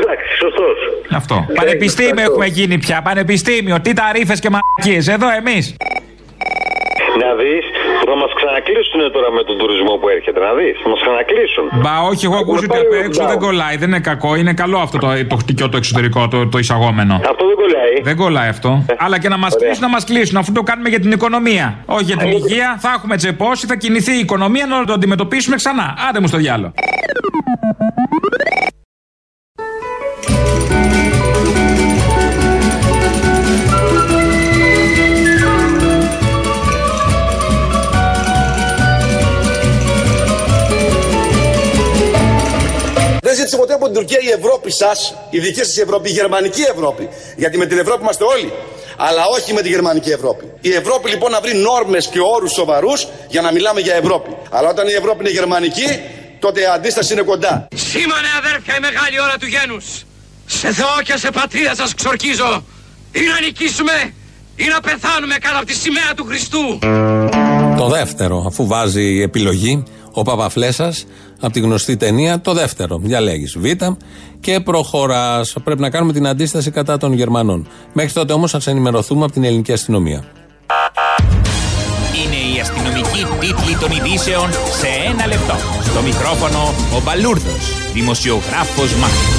Εντάξει, σωστός. Αυτό. Ε, Πανεπιστήμιο έχουμε γίνει πια. Πανεπιστήμιο. Τι ταρήφε και μαλακίες. Εδώ εμείς. Να δεις θα μας ξανακλείσουν τώρα με τον τουρισμό που έρχεται. Να δεις, θα μας ξανακλείσουν. Μπα, όχι, εγώ ακούω ότι απ' έξω δεν κολλάει. Δεν είναι κακό, είναι καλό αυτό το, το χτυκιό το εξωτερικό, το, το εισαγόμενο. Αυτό δεν κολλάει. Δεν κολλάει αυτό. Ε. Αλλά και να μας κλείσουν, να μας κλείσουν. Αφού το κάνουμε για την οικονομία. Όχι για την ε. υγεία, θα έχουμε τσεπώσει, θα κινηθεί η οικονομία να το αντιμετωπίσουμε ξανά. Άντε μου στο διάλογο. απέκτησε ποτέ από την Τουρκία η Ευρώπη σας, η δική σας Ευρώπη, η γερμανική Ευρώπη. Γιατί με την Ευρώπη είμαστε όλοι. Αλλά όχι με τη γερμανική Ευρώπη. Η Ευρώπη λοιπόν να βρει νόρμες και όρους σοβαρούς για να μιλάμε για Ευρώπη. Αλλά όταν η Ευρώπη είναι γερμανική, τότε η αντίσταση είναι κοντά. Σήμανε αδέρφια η μεγάλη ώρα του γένους. Σε Θεό και σε πατρίδα σας ξορκίζω. Ή να νικήσουμε ή να πεθάνουμε κάτω από τη σημαία του Χριστού. Το δεύτερο, αφού βάζει επιλογή, ο Παπαφλέσας από τη γνωστή ταινία. Το δεύτερο, διαλέγεις Β και προχωράς. Πρέπει να κάνουμε την αντίσταση κατά των Γερμανών. Μέχρι τότε όμως ας ενημερωθούμε από την ελληνική αστυνομία. Είναι η αστυνομική τίτλη των ειδήσεων σε ένα λεπτό. Στο μικρόφωνο ο Μπαλούρδος, δημοσιογράφος Μάρκος.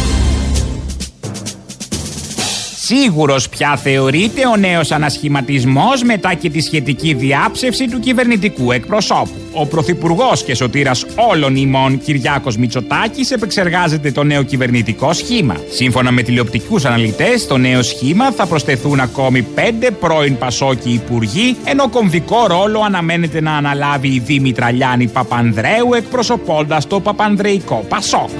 Σίγουρος πια θεωρείται ο νέος ανασχηματισμός μετά και τη σχετική διάψευση του κυβερνητικού εκπροσώπου. Ο Πρωθυπουργός και σωτήρας όλων ημών Κυριάκος Μητσοτάκης επεξεργάζεται το νέο κυβερνητικό σχήμα. Σύμφωνα με τηλεοπτικούς αναλυτές, το νέο σχήμα θα προσθεθούν ακόμη πέντε πρώην Πασόκοι υπουργοί, ενώ κομβικό ρόλο αναμένεται να αναλάβει η Δήμητρα Λιάννη Παπανδρέου εκπροσωπώντας το Παπανδρεϊκό Πασόκ.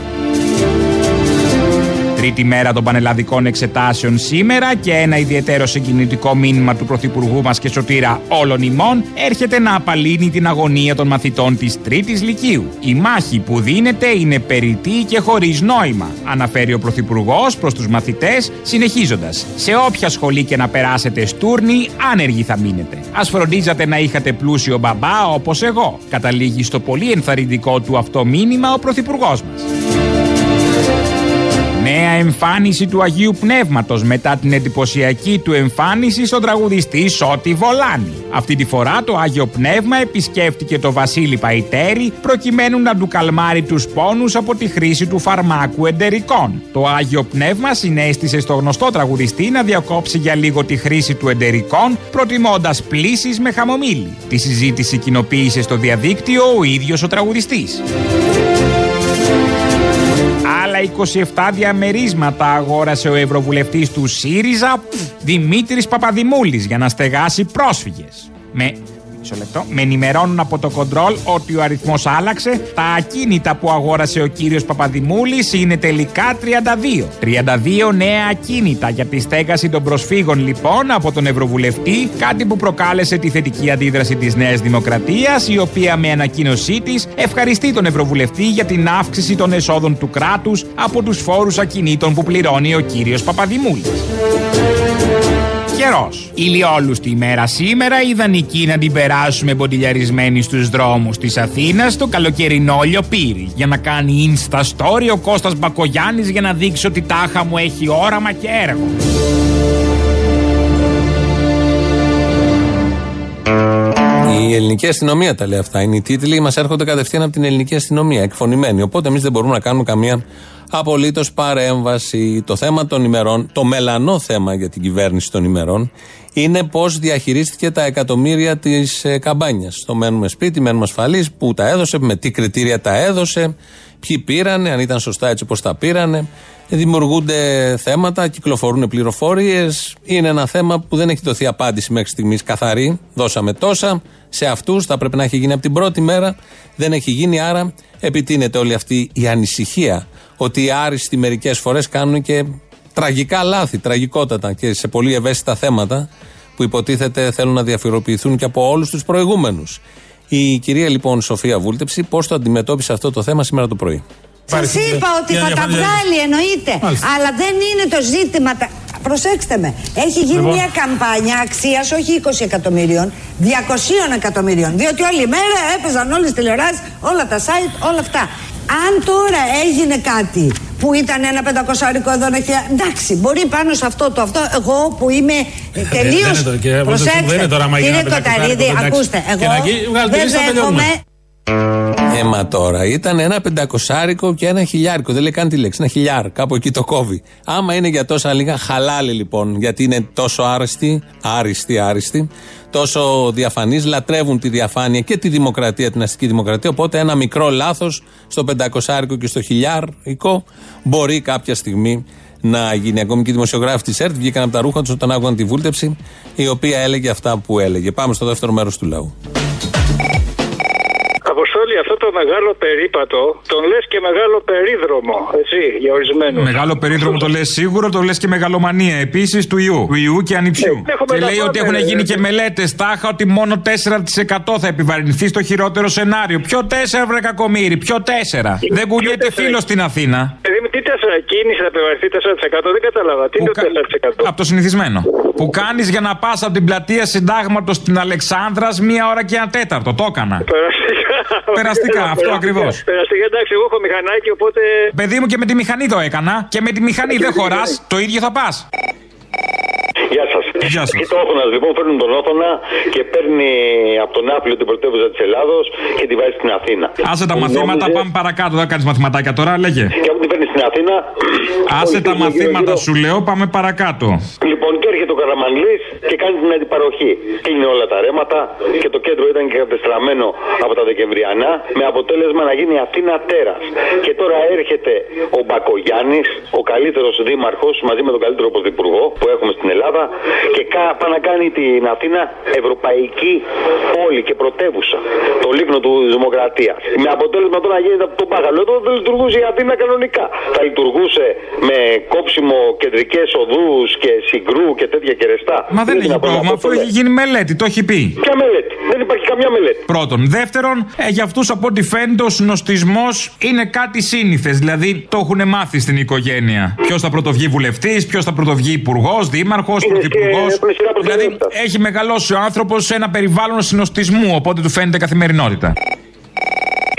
Τρίτη μέρα των πανελλαδικών εξετάσεων σήμερα και ένα ιδιαίτερο συγκινητικό μήνυμα του Πρωθυπουργού μας και σωτήρα όλων ημών έρχεται να απαλύνει την αγωνία των μαθητών της Τρίτης Λυκείου. Η μάχη που δίνεται είναι περιττή και χωρίς νόημα, αναφέρει ο Πρωθυπουργός προς τους μαθητές, συνεχίζοντας. Σε όποια σχολή και να περάσετε στούρνη, άνεργοι θα μείνετε. Α φροντίζατε να είχατε πλούσιο μπαμπά όπως εγώ, καταλήγει στο πολύ ενθαρρυντικό του αυτό μήνυμα ο Πρωθυπουργός μας νέα εμφάνιση του Αγίου Πνεύματος μετά την εντυπωσιακή του εμφάνιση στον τραγουδιστή Σότι Βολάνη. Αυτή τη φορά το Άγιο Πνεύμα επισκέφτηκε το Βασίλη Παϊτέρη προκειμένου να του καλμάρει τους πόνους από τη χρήση του φαρμάκου εντερικών. Το Άγιο Πνεύμα συνέστησε στο γνωστό τραγουδιστή να διακόψει για λίγο τη χρήση του εντερικών προτιμώντας πλήσεις με χαμομήλι. Τη συζήτηση κοινοποίησε στο διαδίκτυο ο ίδιος ο τραγουδιστής. 27 διαμερίσματα αγόρασε ο ευρωβουλευτής του ΣΥΡΙΖΑ Δημήτρης Παπαδημούλης για να στεγάσει πρόσφυγες. Με Μισό λεπτό. Με ενημερώνουν από το κοντρόλ ότι ο αριθμός άλλαξε. Τα ακίνητα που αγόρασε ο κύριος Παπαδημούλης είναι τελικά 32. 32 νέα ακίνητα για τη στέγαση των προσφύγων λοιπόν από τον Ευρωβουλευτή. Κάτι που προκάλεσε τη θετική αντίδραση της Νέας Δημοκρατίας, η οποία με ανακοίνωσή της ευχαριστεί τον Ευρωβουλευτή για την αύξηση των εσόδων του κράτους από τους φόρους ακινήτων που πληρώνει ο κύριος Παπαδημούλης καιρό. Ηλιόλουστη ημέρα σήμερα, ιδανική να την περάσουμε μποντιλιαρισμένοι στους δρόμους της Αθήνας το καλοκαιρινό λιοπύρι. Για να κάνει insta story ο Κώστας Μπακογιάννης για να δείξει ότι τάχα μου έχει όραμα και έργο. Η ελληνική αστυνομία τα λέει αυτά. Είναι οι τίτλοι, μας έρχονται κατευθείαν από την ελληνική αστυνομία, εκφωνημένοι. Οπότε εμείς δεν μπορούμε να κάνουμε καμία απολύτως παρέμβαση. Το θέμα των ημερών, το μελανό θέμα για την κυβέρνηση των ημερών, είναι πώς διαχειρίστηκε τα εκατομμύρια της ε, καμπάνιας. Το μένουμε σπίτι, μένουμε ασφαλείς, που τα έδωσε, με τι κριτήρια τα έδωσε, ποιοι πήρανε, αν ήταν σωστά έτσι πώ τα πήρανε. Δημιουργούνται θέματα, κυκλοφορούν πληροφορίες. Είναι ένα θέμα που δεν έχει δοθεί απάντηση μέχρι στιγμής καθαρή. Δώσαμε τόσα. Σε αυτούς θα πρέπει να έχει γίνει από την πρώτη μέρα. Δεν έχει γίνει, άρα επιτείνεται όλη αυτή η ανησυχία ότι οι άριστοι μερικές φορές κάνουν και τραγικά λάθη, τραγικότατα και σε πολύ ευαίσθητα θέματα που υποτίθεται θέλουν να διαφοροποιηθούν και από όλους τους προηγούμενους. Η κυρία λοιπόν Σοφία Βούλτεψη, πώς το αντιμετώπισε αυτό το θέμα σήμερα το πρωί; Σας είπα ότι θα τα βγάλει, εννοείται. Αλλά δεν είναι το ζήτημα. τα- Προσέξτε με. Έχει γίνει Λοιπόν. μια καμπάνια αξίας όχι 20 εκατομμυρίων, 200 εκατομμυρίων. Διότι όλη μέρα έπαιζαν όλες τις τηλεοράσεις, όλα τα site, όλα αυτά. Αν τώρα έγινε κάτι που ήταν ένα πεντακοσάρικο εδώ, ένα χιλιάδε. Εντάξει, μπορεί πάνω σε αυτό το αυτό. Εγώ που είμαι τελείω. δεν είναι το- κύριε Βούλτεψη, δεν είναι τώρα άμα γίνει Κύριε ένα πεντακοσάρικο, Κοταρίδη, εντάξει. ακούστε. Και Εγώ να γίνει, βγάλτε δεν λίστα, τελειώνουμε. δέχομαι Ε, μα τώρα ήταν ένα πεντακοσάρικο και ένα χιλιάρικο. Δεν λέει καν τη λέξη. Ένα χιλιάρ. Κάπου εκεί το κόβει. Άμα είναι για τόσα λίγα, χαλάλη λοιπόν. Γιατί είναι τόσο άριστοι, άριστοι, άριστοι, τόσο διαφανείς, λατρεύουν τη διαφάνεια και τη δημοκρατία, την αστική δημοκρατία. Οπότε ένα μικρό λάθος στο πεντακοσάρικο και στο χιλιάρικο μπορεί κάποια στιγμή να γίνει. Ακόμη και οι δημοσιογράφοι της ΕΡΤ βγήκαν από τα ρούχα τους όταν άκουγαν τη βούλτεψη, η οποία έλεγε αυτά που έλεγε. Πάμε στο δεύτερο μέρος του λαού. Αποστόλη, αυτό το μεγάλο περίπατο τον λες και μεγάλο περίδρομο. Έτσι, για ορισμένους. Μεγάλο περίδρομο το λες σίγουρο, το λες και μεγαλομανία επίσης του ιού. Του ιού και ανιψιού. Ε, έχουμε και τα λέει πάντα, ότι έχουν ρε, γίνει ρε. και μελέτες τάχα ότι μόνο 4% θα επιβαρυνθεί στο χειρότερο σενάριο. Ποιο 4 βρε κακομίρι, ποιο 4. Δεν κουνιέται φίλος στην Αθήνα. Δηλαδή, τι 4 κίνηση θα επιβαρυνθεί 4%, δεν κατάλαβα. Τι είναι το 4%. Από το συνηθισμένο. Που κάνεις για να πας από την πλατεία Συντάγματος στην Αλεξάνδρας μία ώρα και ένα τέταρτο. Το έκανα. Περαστικά. Περαστικά, αυτό ακριβώς. Περαστικά, εντάξει, εγώ έχω μηχανάκι, οπότε. Παιδί μου και με τη μηχανή το έκανα. Και με τη μηχανή δεν χωράς. Το ίδιο θα πας. Γεια σας. Γεια σας. Το Όθωνα λοιπόν φέρνουν τον Όθωνα και παίρνει από τον Άπλιο την πρωτεύουσα της Ελλάδος και τη βάζει στην Αθήνα. Άσε τα Που μαθήματα, νόμιζε- πάμε παρακάτω. Δεν κάνεις μαθηματάκια τώρα, λέγε. Και από την φέρνει στην Αθήνα. Άσε όλοι τα γύρω-γύρω. μαθήματα, σου λέω, πάμε παρακάτω. Λοιπόν, και έρχεται ο Καραμανλής και κάνει την αντιπαροχή. Κλείνει όλα τα ρέματα και το κέντρο ήταν και κατεστραμμένο από τα Δεκεμβριανά με αποτέλεσμα να γίνει Αθήνα τέρας. Και τώρα έρχεται ο Μπακογιάννης, ο καλύτερος δήμαρχος μαζί με τον καλύτερο πρωθυπουργό που έχουμε στην Ελλάδα και κα- πάει να κάνει την Αθήνα ευρωπαϊκή πόλη και πρωτεύουσα. Το λίκνο του Δημοκρατίας. Με αποτέλεσμα τώρα να γίνεται από τον Πάγαλο. Εδώ δεν λειτουργούσε η Αθήνα κανονικά. Θα λειτουργούσε με κόψιμο κεντρικές οδούς και συγκρού και τέτοια κερεστά. Μα δεν Είναι έχει δυνατόν πρόβλημα, αυτό αφού το έχει λέει. γίνει μελέτη, το έχει πει. Ποια μελέτη; Δεν υπάρχει καμιά μελέτη. Πρώτον. Δεύτερον, ε, για αυτούς από ό,τι φαίνεται ο συνοστισμό είναι κάτι σύνηθες. Δηλαδή το έχουν μάθει στην οικογένεια. Ποιος θα πρωτοβγεί βουλευτής, ποιος θα πρωτοβγεί υπουργός, δήμαρχος, πρωθυπουργός. Δηλαδή έχει μεγαλώσει ο άνθρωπος σε ένα περιβάλλον συνοστισμού, οπότε του φαίνεται καθημερινότητα.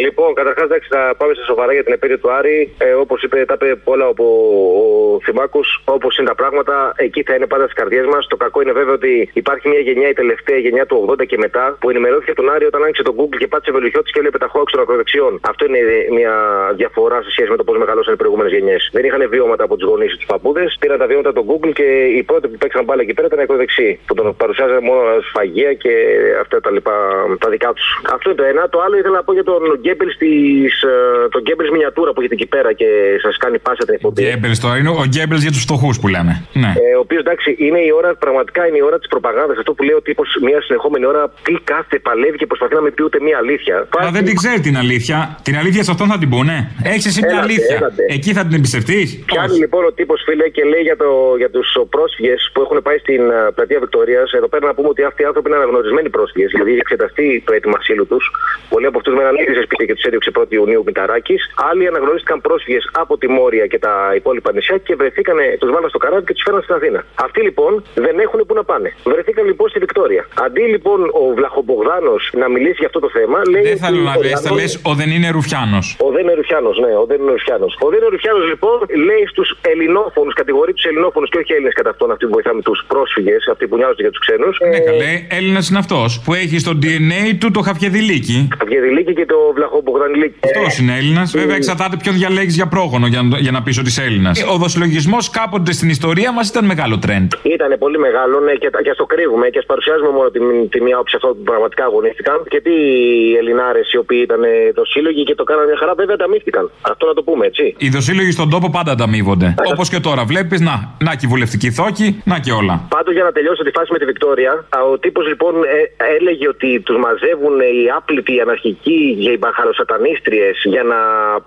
Λοιπόν, καταρχάς, εντάξει, θα πάμε σε σοβαρά για την επέτειο του Άρη. Ε, Όπως είπε, τα είπε όλα από ο Θημάκο. Όπως είναι τα πράγματα, εκεί θα είναι πάντα στις καρδιές μας. Το κακό είναι βέβαια ότι υπάρχει μια γενιά, η τελευταία γενιά του 80 και μετά, που ενημερώθηκε από τον Άρη όταν άνοιξε το Google και πάτησε βελουχιώτη και έβλεπε τα χώξ των ακροδεξιών. Αυτό είναι μια διαφορά σε σχέση με το πώς μεγαλώσαν οι προηγούμενες γενιές. Δεν είχαν βιώματα από τους γονείς τους παππούδες, πήραν τα βιώματα από το Google και οι πρώτοι που παίξαν μπάλα εκεί πέρα ήταν οι ακροδεξιοί. Που τον παρουσιάζαν μόνο σφαγεία και αυτά τα λοιπά τα δικά τους. Αυτό είναι το ένα. Το άλλο ήθελα να πω για τον Γκέμπελς της, ε, τον Γκέμπελς μινιατούρα που έχετε εκεί πέρα και σας κάνει πάσα την εκπομπή. Γκέμπελς τώρα είναι ο Γκέμπελς για τους φτωχούς που λέμε. Ναι. Ε, ο οποίος εντάξει είναι η ώρα, πραγματικά είναι η ώρα της προπαγάνδας. Αυτό που λέει ο τύπος μια συνεχόμενη ώρα τι κάθε παλεύει και προσπαθεί να με πει ούτε μία αλήθεια. Μα δεν την ξέρει την αλήθεια. Την αλήθεια σε αυτόν θα την πούνε. Έχεις εσύ μια Έλατε, αλήθεια. έλατε. Εκεί θα την εμπιστευτείς; Πιάνει λοιπόν ο τύπος, φίλε, και λέει για, το, για τους πρόσφυγες που έχουν πάει στην ε, πλατεία Βικτωρίας. Εδώ πέρα να πούμε ότι αυτοί οι άνθρωποι είναι αναγνωρισμένοι πρόσφυγες, δηλαδή έχει εξεταστεί το αίτημα ασύλου τους. Πολλοί από αυτούς μέναν ήδη σε χτύπησε και τους έδιωξε 1η Ιουνίου Μηταράκης. Άλλοι αναγνωρίστηκαν πρόσφυγες από τη Μόρια και τα υπόλοιπα νησιά και βρεθήκαν, τους βάλαν στο καράβι και τους φέραν στην Αθήνα. Αυτοί λοιπόν δεν έχουν που να πάνε. Βρεθήκαν λοιπόν στη Βικτόρια. Αντί λοιπόν ο Βλαχομπογδάνο να μιλήσει για αυτό το θέμα, λέει. Δεν θέλω να λε, θα λες ο δεν είναι Ρουφιάνος. Ο δεν είναι Ρουφιάνος, ναι, ο δεν είναι Ρουφιάνος. Ο δεν είναι Ρουφιάνος λοιπόν λέει στους ελληνόφωνους, κατηγορεί τους ελληνόφωνους και όχι Έλληνες κατά αυτόν, αυτοί που βοηθάμε τους πρόσφυγες, αυτοί που νοιάζονται για τους ξένους. Ναι, καλέ, Έλληνας είναι αυτός που έχει στο DNA του το Χαφιεδηλίκι. Χαφιεδηλίκι και το Βλαχομπογδανιλίκι. Αυτός είναι Έλληνας. Βέβαια, εξαρτάται ποιον διαλέγεις για πρόγονο για, να- για να πεις ότι είσαι Έλληνας. Ο δοσυλλογισμός κάποτε στην ιστορία μας ήταν μεγάλο τρέντ. Ήταν πολύ μεγάλο, ναι, και, και ας το κρύβουμε και ας παρουσιάζουμε μόνο τη, τη μία όψη αυτό που πραγματικά αγωνίστηκαν. Και τι οι Ελληνάρες οι οποίοι ήταν δοσύλλογοι και το κάνανε μια χαρά, βέβαια ταμίστηκαν. Αυτό να το πούμε, έτσι. Οι δοσύλλογοι στον τόπο πάντα ανταμείβονται. Όπως και τώρα βλέπεις, να, να και η βουλευτική θόκη, να και όλα. Πάντως για να τελειώσω τη φάση με τη Βικτόρια, α, ο τύπος λοιπόν ε, έλεγε ότι τους μαζεύουν οι άπλητοι, οι αναρχικοί, οι μπαχαροσατανίστριε για να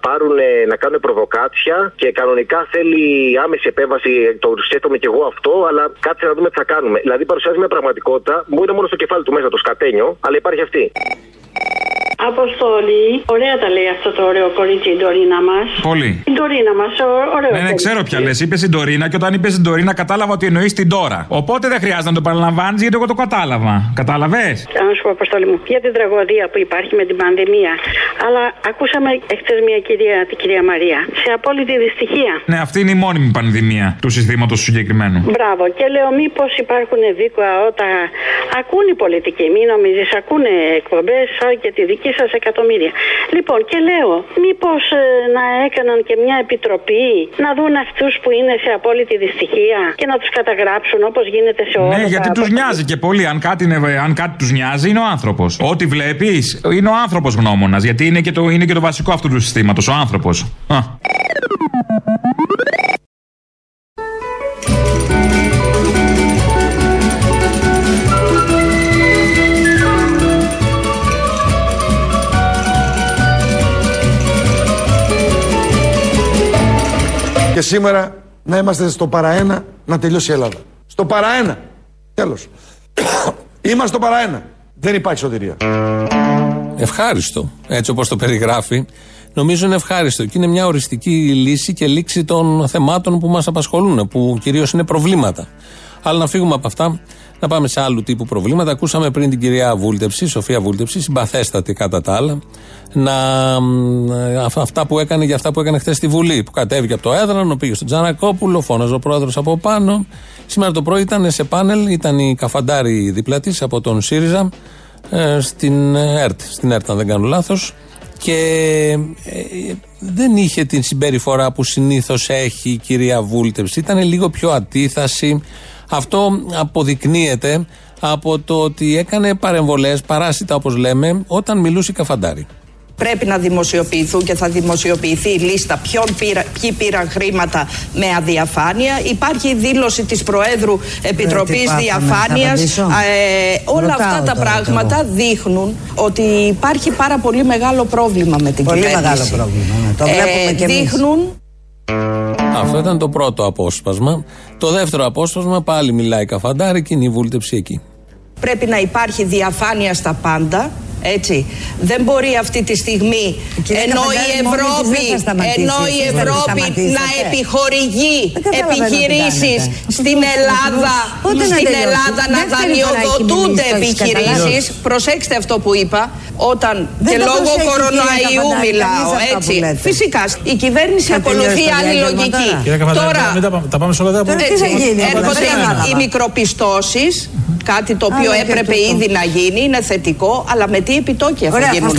πάρουν, να κάνουν προβοκάτσια και κανονικά θέλει άμεση επέμβαση. Το σκέφτομαι και εγώ αυτό, αλλά κάτσε να δούμε τι θα κάνουμε. Δηλαδή παρουσιάζει μια πραγματικότητα που είναι μόνο στο κεφάλι του μέσα, το σκατένιο, αλλά υπάρχει αυτή. Αποστολή, ωραία τα λέει αυτό το ωραίο κορίτσι η Ντορίνα μας. Πολύ. Η Ντορίνα μας, ωραίο. Ναι, ναι, κορίτσι. ξέρω πια λες. Είπες την Τωρίνα και όταν είπες την Τωρίνα κατάλαβα ότι εννοείς την τώρα. Οπότε δεν χρειάζεται να το παραλαμβάνεις γιατί εγώ το κατάλαβα. Κατάλαβες; Να σου πω, Αποστολή μου, για την τραγωδία που υπάρχει με την πανδημία. Αλλά ακούσαμε εχθές μια κυρία, την κυρία Μαρία, σε απόλυτη δυστυχία. Ναι, αυτή είναι η μόνιμη πανδημία του συστήματος συγκεκριμένου. Μπράβο. Και λέω, μήπως υπάρχουν δίκαια όταν ακούν οι πολιτικοί. Μην νομίζεις, ακούνε εκπομπές σαν και τη δική σας εκατομμύρια. Λοιπόν, και λέω, μήπως να έκαναν και μια επιτροπή να δουν αυτούς που είναι σε απόλυτη δυστυχία και να τους καταγράψουν όπως γίνεται σε όλα Ναι, γιατί τα του νοιάζει και πολύ. Αν κάτι, είναι, αν κάτι τους νοιάζει, είναι ο άνθρωπος. Ό,τι βλέπεις, είναι ο άνθρωπος γνώμονας. Γιατί είναι και, το, είναι και το βασικό αυτού του συστήματος, ο άνθρωπος. Και σήμερα να είμαστε στο παραένα να τελειώσει η Ελλάδα. Στο παραένα. Τέλος. Είμαστε στο παραένα. Δεν υπάρχει σωτηρία. Ευχάριστο. Έτσι όπως το περιγράφει, νομίζω είναι ευχάριστο. Και είναι μια οριστική λύση και λήξη των θεμάτων που μας απασχολούν, που κυρίως είναι προβλήματα. Αλλά να φύγουμε από αυτά, να πάμε σε άλλου τύπου προβλήματα. Ακούσαμε πριν την κυρία Βούλτεψη, Σοφία Βούλτεψη, συμπαθέστατη κατά τα άλλα, να, αυ- αυτά που έκανε για αυτά που έκανε χθες στη Βουλή. Που κατέβηκε από το έδρανο, πήγε στον Τζανακόπουλο, φώναζε ο πρόεδρος από πάνω. Σήμερα το πρωί ήταν σε πάνελ, ήταν η Καφαντάρη δίπλα της από τον ΣΥΡΙΖΑ ε, στην ΕΡΤ, στην ΕΡΤ αν δεν κάνω λάθος και ε, δεν είχε την συμπεριφορά που συνήθως έχει η κυρία Βούλτεψη ήταν λίγο πιο αντίθαση αυτό αποδεικνύεται από το ότι έκανε παρεμβολές παράσιτα όπως λέμε όταν μιλούσε η Καφαντάρη Πρέπει να δημοσιοποιηθούν και θα δημοσιοποιηθεί η λίστα ποιον πήρα, ποιοι πήραν χρήματα με αδιαφάνεια. Υπάρχει η δήλωση της Προέδρου Επιτροπής πάθαμε, Διαφάνειας. θα απαντήσω. Ε, όλα Ρωτάω αυτά τα τώρα κι πράγματα δείχνουν ότι υπάρχει πάρα πολύ μεγάλο πρόβλημα με την Πολύ κυβέρνηση. μεγάλο πρόβλημα. ναι. Το βλέπουμε και εμείς. δείχνουν Αυτό ήταν το πρώτο απόσπασμα. Το δεύτερο απόσπασμα πάλι μιλάει η Καφαντάρη και είναι η Βούλτεψη εκεί. πρέπει να υπάρχει διαφάνεια στα πάντα. Έτσι. Δεν μπορεί αυτή τη στιγμή κυρία ενώ η Καφαντάρη μόνη της Ευρώπη, δεν θα σταματήσει. ενώ η Εσείς θα τη Ευρώπη σταματήσετε. να επιχορηγεί Δεν καταλαβαίνω τι επιχειρήσεις κάνετε. στην Ελλάδα, Πότε να στην τελειώσει. Ελλάδα να Δεύτερη φορά έχει δανειοδοτούνται μιλήσει, το έχεις επιχειρήσεις. καταλάβει. Προσέξτε αυτό που είπα, όταν Δεν και το λόγω προσέχει, κυρία κορονοϊού Καφαντάρη, μιλάω, κανείς αυτά έτσι. που λέτε. Φυσικά, η κυβέρνηση Θα ακολουθεί τελειώσει το άλλη διάγγελμα λογική. τώρα. Κύριε Καφαντάρη, Τώρα, μην τα πάμε- τα πάμε σε όλα τα Τώρα τι θα γίνει, εγώ δεν έρχονται κατάλαβα. οι μικροπιστώσει, κάτι το οποίο Άλλο και έπρεπε τούτο. ήδη να γίνει, είναι θετικό, αλλά με τι επιτόκια Ωραία, θα θα γίνουν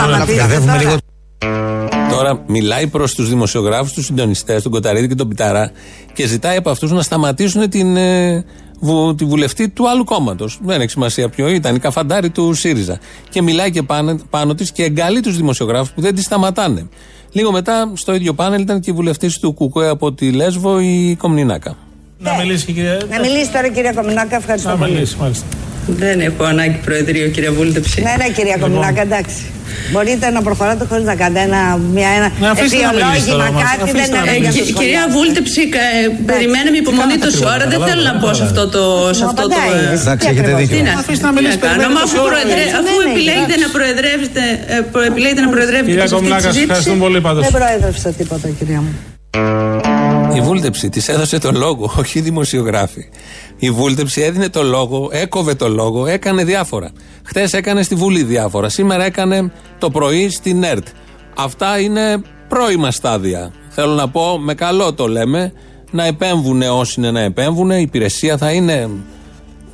όλα σταματήσει αυτά. Μπερδεύουμε λίγο Τώρα μιλάει προς τους δημοσιογράφους, τους συντονιστές, τον Κοταρίδη και τον Πιταρά και ζητάει από αυτούς να σταματήσουν την, ε, βου- τη βουλευτή του άλλου κόμματος. Δεν έχει σημασία ποιο ήταν, η καφαντάρη του ΣΥΡΙΖΑ. Και μιλάει και πάνω, πάνω της και εγκαλεί τους δημοσιογράφους που δεν τη σταματάνε. Λίγο μετά, στο ίδιο πάνελ ήταν και η βουλευτής του Κουκουέ από τη Λέσβο, η Κομνηνάκα. Να μιλήσει και η κυρία. Να μιλήσει τώρα κυρία Κομινάκα, ευχαριστώ Να πολύ. μιλήσει, μάλιστα. Δεν έχω ανάγκη προεδρείο, κυρία Βούλτεψη. Ναι, ναι, κυρία Κομινάκα, εντάξει. Μπορείτε να προχωράτε χωρίς να κάνετε ένα, μια, ένα Να αφήστε να μιλήσει αιτιολόγημα, τώρα, μας. κάτι Αφήστε δεν να είναι μιλήσει. για Ε, να κυ- το Κυρία σχολιάσετε. Βούλτεψη, ε, περιμένε με υπομονή τόση ώρα. Δεν θέλω να πω σε αυτό το. Σε αυτό το Εντάξει, έχετε δίκιο. Τι να- Αφήστε να τι μιλήσει, να κάνω, περιμένει μα τόση αφού ώρα. προεδρε- Ναι, Αφού ναι, επιλέγετε εντάξει. να προεδρεύετε ε, προ- επιλέγετε να προεδρεύετε Κυρία και σε αυτή τη Κομνάκα, σας συζήτηση. ευχαριστούμε πολύ πάντως. Δεν προέδρευσα τίποτα, κυρία μου. Η βούλτεψη της έδωσε το λόγο, όχι οι δημοσιογράφοι. Η βούλτεψη έδινε το λόγο, έκοβε το λόγο, έκανε διάφορα. Χθες έκανε στη Βουλή διάφορα. Σήμερα έκανε το πρωί στην ΕΡΤ. Αυτά είναι πρώιμα στάδια. Θέλω να πω, με καλό το λέμε, να επέμβουν όσοι είναι να επέμβουν. Η υπηρεσία θα είναι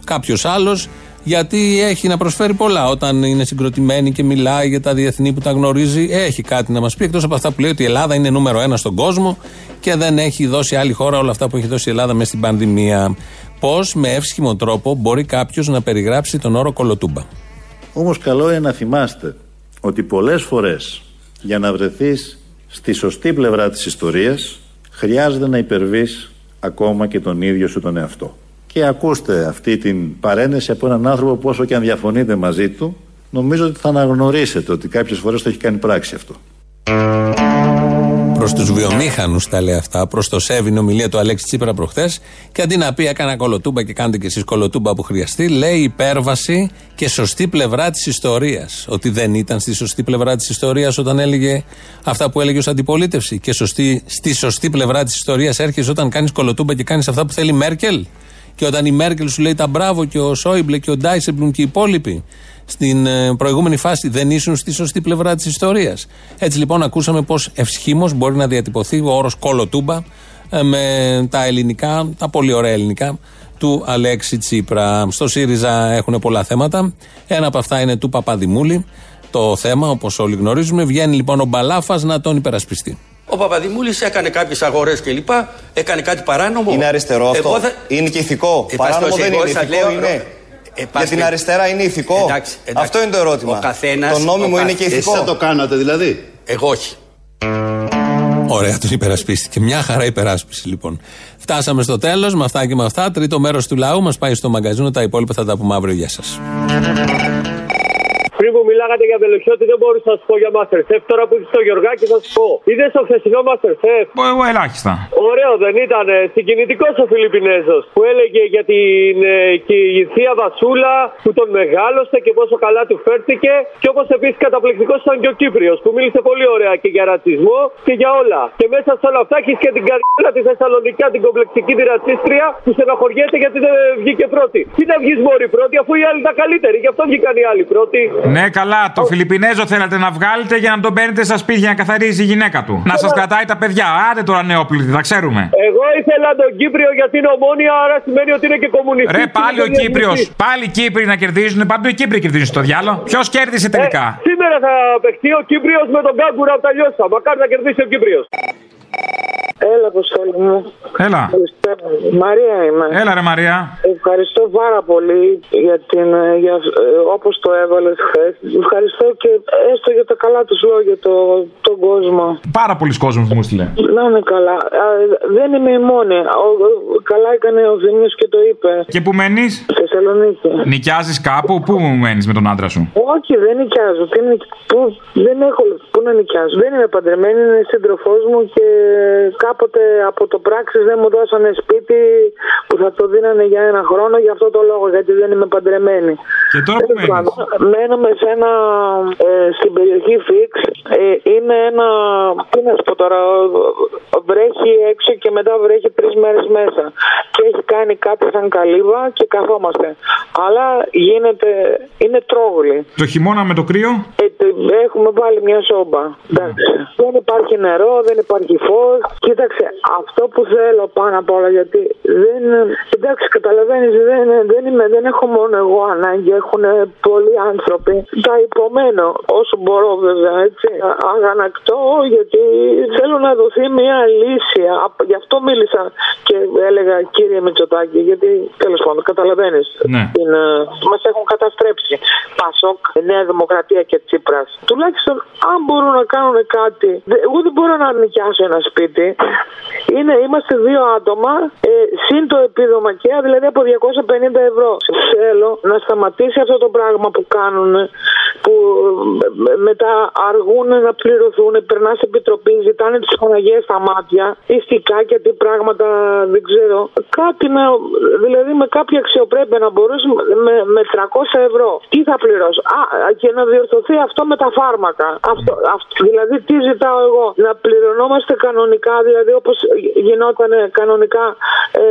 κάποιος άλλος, γιατί έχει να προσφέρει πολλά. Όταν είναι συγκροτημένη και μιλάει για τα διεθνή που τα γνωρίζει, έχει κάτι να μας πει. Εκτός από αυτά που λέει ότι η Ελλάδα είναι νούμερο ένα στον κόσμο και δεν έχει δώσει άλλη χώρα όλα αυτά που έχει δώσει η Ελλάδα μέσα στην πανδημία. Πώς με εύσχυμο τρόπο μπορεί κάποιος να περιγράψει τον όρο κολοτούμπα; Όμως καλό είναι να θυμάστε ότι πολλές φορές για να βρεθείς στη σωστή πλευρά της ιστορίας χρειάζεται να υπερβείς ακόμα και τον ίδιο σου τον εαυτό. Και ακούστε αυτή την παρένεση από έναν άνθρωπο που όσο και αν διαφωνείτε μαζί του νομίζω ότι θα αναγνωρίσετε ότι κάποιες φορές το έχει κάνει πράξη αυτό. Προς τους βιομήχανους τα λέει αυτά. Προς το Σέβιν ομιλία του Αλέξη Τσίπρα προχθές. Και αντί να πει έκανα κολοτούμπα και κάντε και εσείς κολοτούμπα που χρειαστεί, λέει υπέρβαση και σωστή πλευρά της ιστορίας. Ότι δεν ήταν στη σωστή πλευρά της ιστορίας όταν έλεγε αυτά που έλεγε ως αντιπολίτευση. Και σωστή, στη σωστή πλευρά της ιστορίας έρχεσαι όταν κάνεις κολοτούμπα και κάνεις αυτά που θέλει η Μέρκελ. Και όταν η Μέρκελ σου λέει τα μπράβο και ο Σόιμπλε και ο Ντάισεμπλουμ και οι υπόλοιποι στην ε, προηγούμενη φάση δεν ήσουν στη σωστή πλευρά της ιστορίας. Έτσι λοιπόν ακούσαμε πώ ευσχήμως μπορεί να διατυπωθεί ο όρος κολοτούμπα ε, με τα ελληνικά, τα πολύ ωραία ελληνικά του Αλέξη Τσίπρα. Στο ΣΥΡΙΖΑ έχουν πολλά θέματα. Ένα από αυτά είναι του Παπαδημούλη. Το θέμα, όπως όλοι γνωρίζουμε, βγαίνει λοιπόν ο Μπαλάφας να τον υπερασπιστεί. Ο Παπαδημούλης έκανε κάποιες αγορές κλπ. Έκανε κάτι παράνομο. Είναι αριστερό αυτό; Εγώ θα- Είναι και ηθικό; Ε, Παράνομο πας δεν εγώ είναι. σας Ηθικό λέω, είναι; ε, Για πας την με- αριστερά είναι ηθικό; Εντάξει, εντάξει. Αυτό είναι το ερώτημα. Ο καθένας- το νόμιμο ο κα- είναι και Εσείς ηθικό. θα το κάνατε δηλαδή; Εγώ όχι. Ωραία, τον υπερασπίστηκε. Μια χαρά υπεράσπιση λοιπόν. Φτάσαμε στο τέλος με αυτά και με αυτά. Τρίτο μέρος του λαού μας πάει στο μαγκαζίνο. Τα υπόλοιπα θα τα πούμε αύριο. Γεια σας. Πριν που μιλάγατε για Βελοχιώτη, δεν μπορούσα να σου πω για Masterchef. Τώρα που είσαι στο Γεωργάκι, θα σου πω. Είδες το χθεσινό Masterchef; Εγώ ελάχιστα. Ωραίο δεν ήταν. Συγκινητικός ο Φιλιππινέζος που έλεγε για την ε, και η θεία Βασούλα που τον μεγάλωσε και πόσο καλά του φέρθηκε. Και όπως επίσης καταπληκτικός ήταν και ο Κύπριος που μίλησε πολύ ωραία και για ρατσισμό και για όλα. Και μέσα σε όλα αυτά έχεις και την καρδιά της Θεσσαλονικά, την κομπλεξική τη ρατσίστρια που στεναχωριέται γιατί δεν βγήκε πρώτη. Τι να βγεις μόρι πρώτη αφού οι άλλοι ήταν καλύτεροι. Γι' αυτό βγήκαν οι άλλοι πρώτοι. Ναι, καλά, το Φιλιππινέζο θέλατε να βγάλετε για να τον παίρνετε στα σπίτια να καθαρίζει η γυναίκα του. Να σας κρατάει τα παιδιά. Άντε τώρα νεόπλητη, τα ξέρουμε. Εγώ ήθελα τον Κύπριο γιατί είναι ομόνια, άρα σημαίνει ότι είναι και κομμουνιστή. Ρε, πάλι ο Κύπριος. Πάλι οι Κύπροι να κερδίζουν. Παντού οι Κύπροι κερδίζουν στο διάλογο. Ποιος κέρδισε τελικά; Σήμερα θα παιχτεί ο Κύπριος με τον Κάγκουρα από τα λιώστα. Μακάρι να κερδίσει ο Κύπριος. Έλα, Αποστόλη μου. Έλα. Καλησπέρα. Μαρία είμαι. Έλα, ρε Μαρία. Ευχαριστώ πάρα πολύ για την. ε, Για, ε, όπως το έβαλες χθες. Ευχαριστώ και έστω για τα καλά τους λόγια το, τον κόσμο. Πάρα πολλοί κόσμοι μου στείλε. Να είναι καλά. Α, δεν είμαι η μόνη. Ο, ο- καλά έκανε ο Θεμίος και το είπε. Και που μένεις; Θεσσαλονίκη. Νοικιάζεις κάπου, πού μένεις με τον άντρα σου; Όχι, δεν νοικιάζω. Τι νοικ- Πού, δεν έχω. Πού να νοικιάζω. Δεν είμαι παντρεμένη, είναι σύντροφός μου και κάποτε από το πράξη δεν μου δώσανε σπίτι που θα το δίνανε για ένα χρόνο για αυτό το λόγο, γιατί δεν είμαι παντρεμένη. Και τώρα που μένεις; Μένουμε σε ένα. Ε, στην περιοχή Φίξ. Ε, είναι ένα. Τι να σου πω τώρα. Βρέχει έξω και μετά βρέχει τρεις μέρες μέσα. Και έχει κάνει κάτι σαν καλύβα και καθόμαστε. Αλλά γίνεται. Είναι τρόγλη. Το χειμώνα με το κρύο; Ε, τε- έχουμε βάλει μια σόμπα. Εντάξει. Δεν υπάρχει νερό, δεν υπάρχει φως. Κοίταξε, αυτό που θέλω πάνω απ' όλα γιατί δεν. Εντάξει, καταλαβαίνεις, δεν, δεν, είμαι, δεν έχω μόνο εγώ ανάγκη, έχουν πολλοί άνθρωποι. Τα υπομένω όσο μπορώ βέβαια, έτσι. Α- Αγανακτώ γιατί θέλω να δοθεί μια λύση. Α- Γι' αυτό μίλησα και έλεγα κύριε Μητσοτάκη, γιατί τέλος πάντων καταλαβαίνεις. Ναι. Μας έχουν καταστρέψει. Πασόκ, Νέα Δημοκρατία και Τσίπρας. Τουλάχιστον αν μπορούν να κάνουν κάτι. δε- Εγώ δεν μπορώ να νοικιάσω ένα σπίτι. Είναι, είμαστε δύο άτομα, ε, συν το επίδομα και δηλαδή από 250 ευρώ. Θέλω να σταματήσει αυτό το πράγμα που κάνουν, που ε, μετά αργούν να πληρωθούν, περνάς σε επιτροπή, ζητάνε τις Παναγίε στα μάτια, ιστικά και τι πράγματα δεν ξέρω. Κάτι να, δηλαδή με κάποια αξιοπρέπεια να μπορούσε με, με 300 ευρώ. Τι θα πληρώσω. Α, και να διορθωθεί αυτό με τα φάρμακα. Αυτό, αυτό, δηλαδή τι ζητάω εγώ; Να πληρωνόμαστε κανονικά, δηλαδή όπως γινόταν κανονικά ε,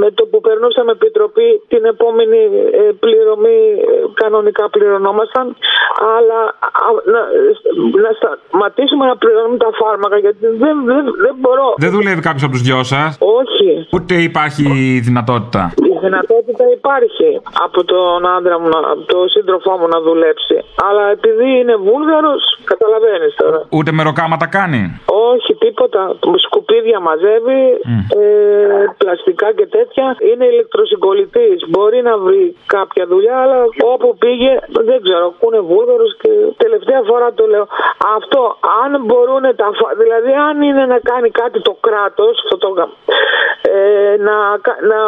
με το που περνούσαμε επιτροπή την επόμενη ε, πληρωμή ε, κανονικά πληρωνόμασταν. Αλλά α, να, να σταματήσουμε να πληρώνουμε τα φάρμακα γιατί δεν, δεν, δεν μπορώ. Δεν δουλεύει κάποιος από τους δυο σας; Όχι. Ούτε υπάρχει δυνατότητα; Η δυνατότητα υπάρχει από τον άντρα μου, να- από τον σύντροφό μου να δουλέψει. Αλλά επειδή είναι Βούλγαρος, καταλαβαίνεις τώρα. Ούτε μεροκάματα κάνει; Όχι, τίποτα. Σκουπίδια μαζεύει, ε, πλαστικά και τέτοια. Είναι ηλεκτροσυγκολητής. Μπορεί να βρει κάποια δουλειά, αλλά όπου πήγε, δεν ξέρω, ακούνε Βούλγαρο και τελευταία φορά το λέω. Αυτό, αν μπορούν τα. φα- Δηλαδή, αν είναι να κάνει κάτι το κράτος, ε, να, κα- να,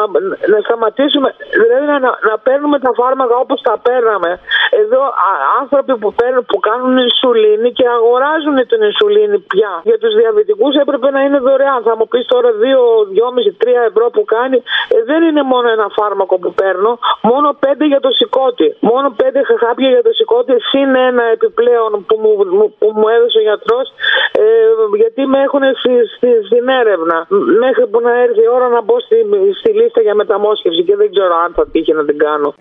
να σταματήσουμε, δηλαδή να, να- να παίρνουμε τα φάρμακα όπως τα παίρναμε. Εδώ α- άνθρωποι που, παίρνουν, που κάνουν ινσουλίνη και αγοράζουν την ινσουλίνη πια. Για τους διαβητικούς έπρεπε να είναι δωρεάν. Θα μου πεις τώρα 2, 2,5-3 ευρώ που κάνει. Ε, δεν είναι μόνο ένα φάρμακο που παίρνω, μόνο 5 για το σηκώτη. Μόνο 5 χάπια για το σηκώτη, συν ένα επιπλέον που μου, μου- που μου έδωσε ο γιατρός, ε, γιατί με έχουν στη, στη- στην έρευνα. Μέχρι που να έρθει η ώρα να μπω στη, στη λίστα για μεταμόσχευση και δεν ξέρω αν θα τύχει να την κάνω.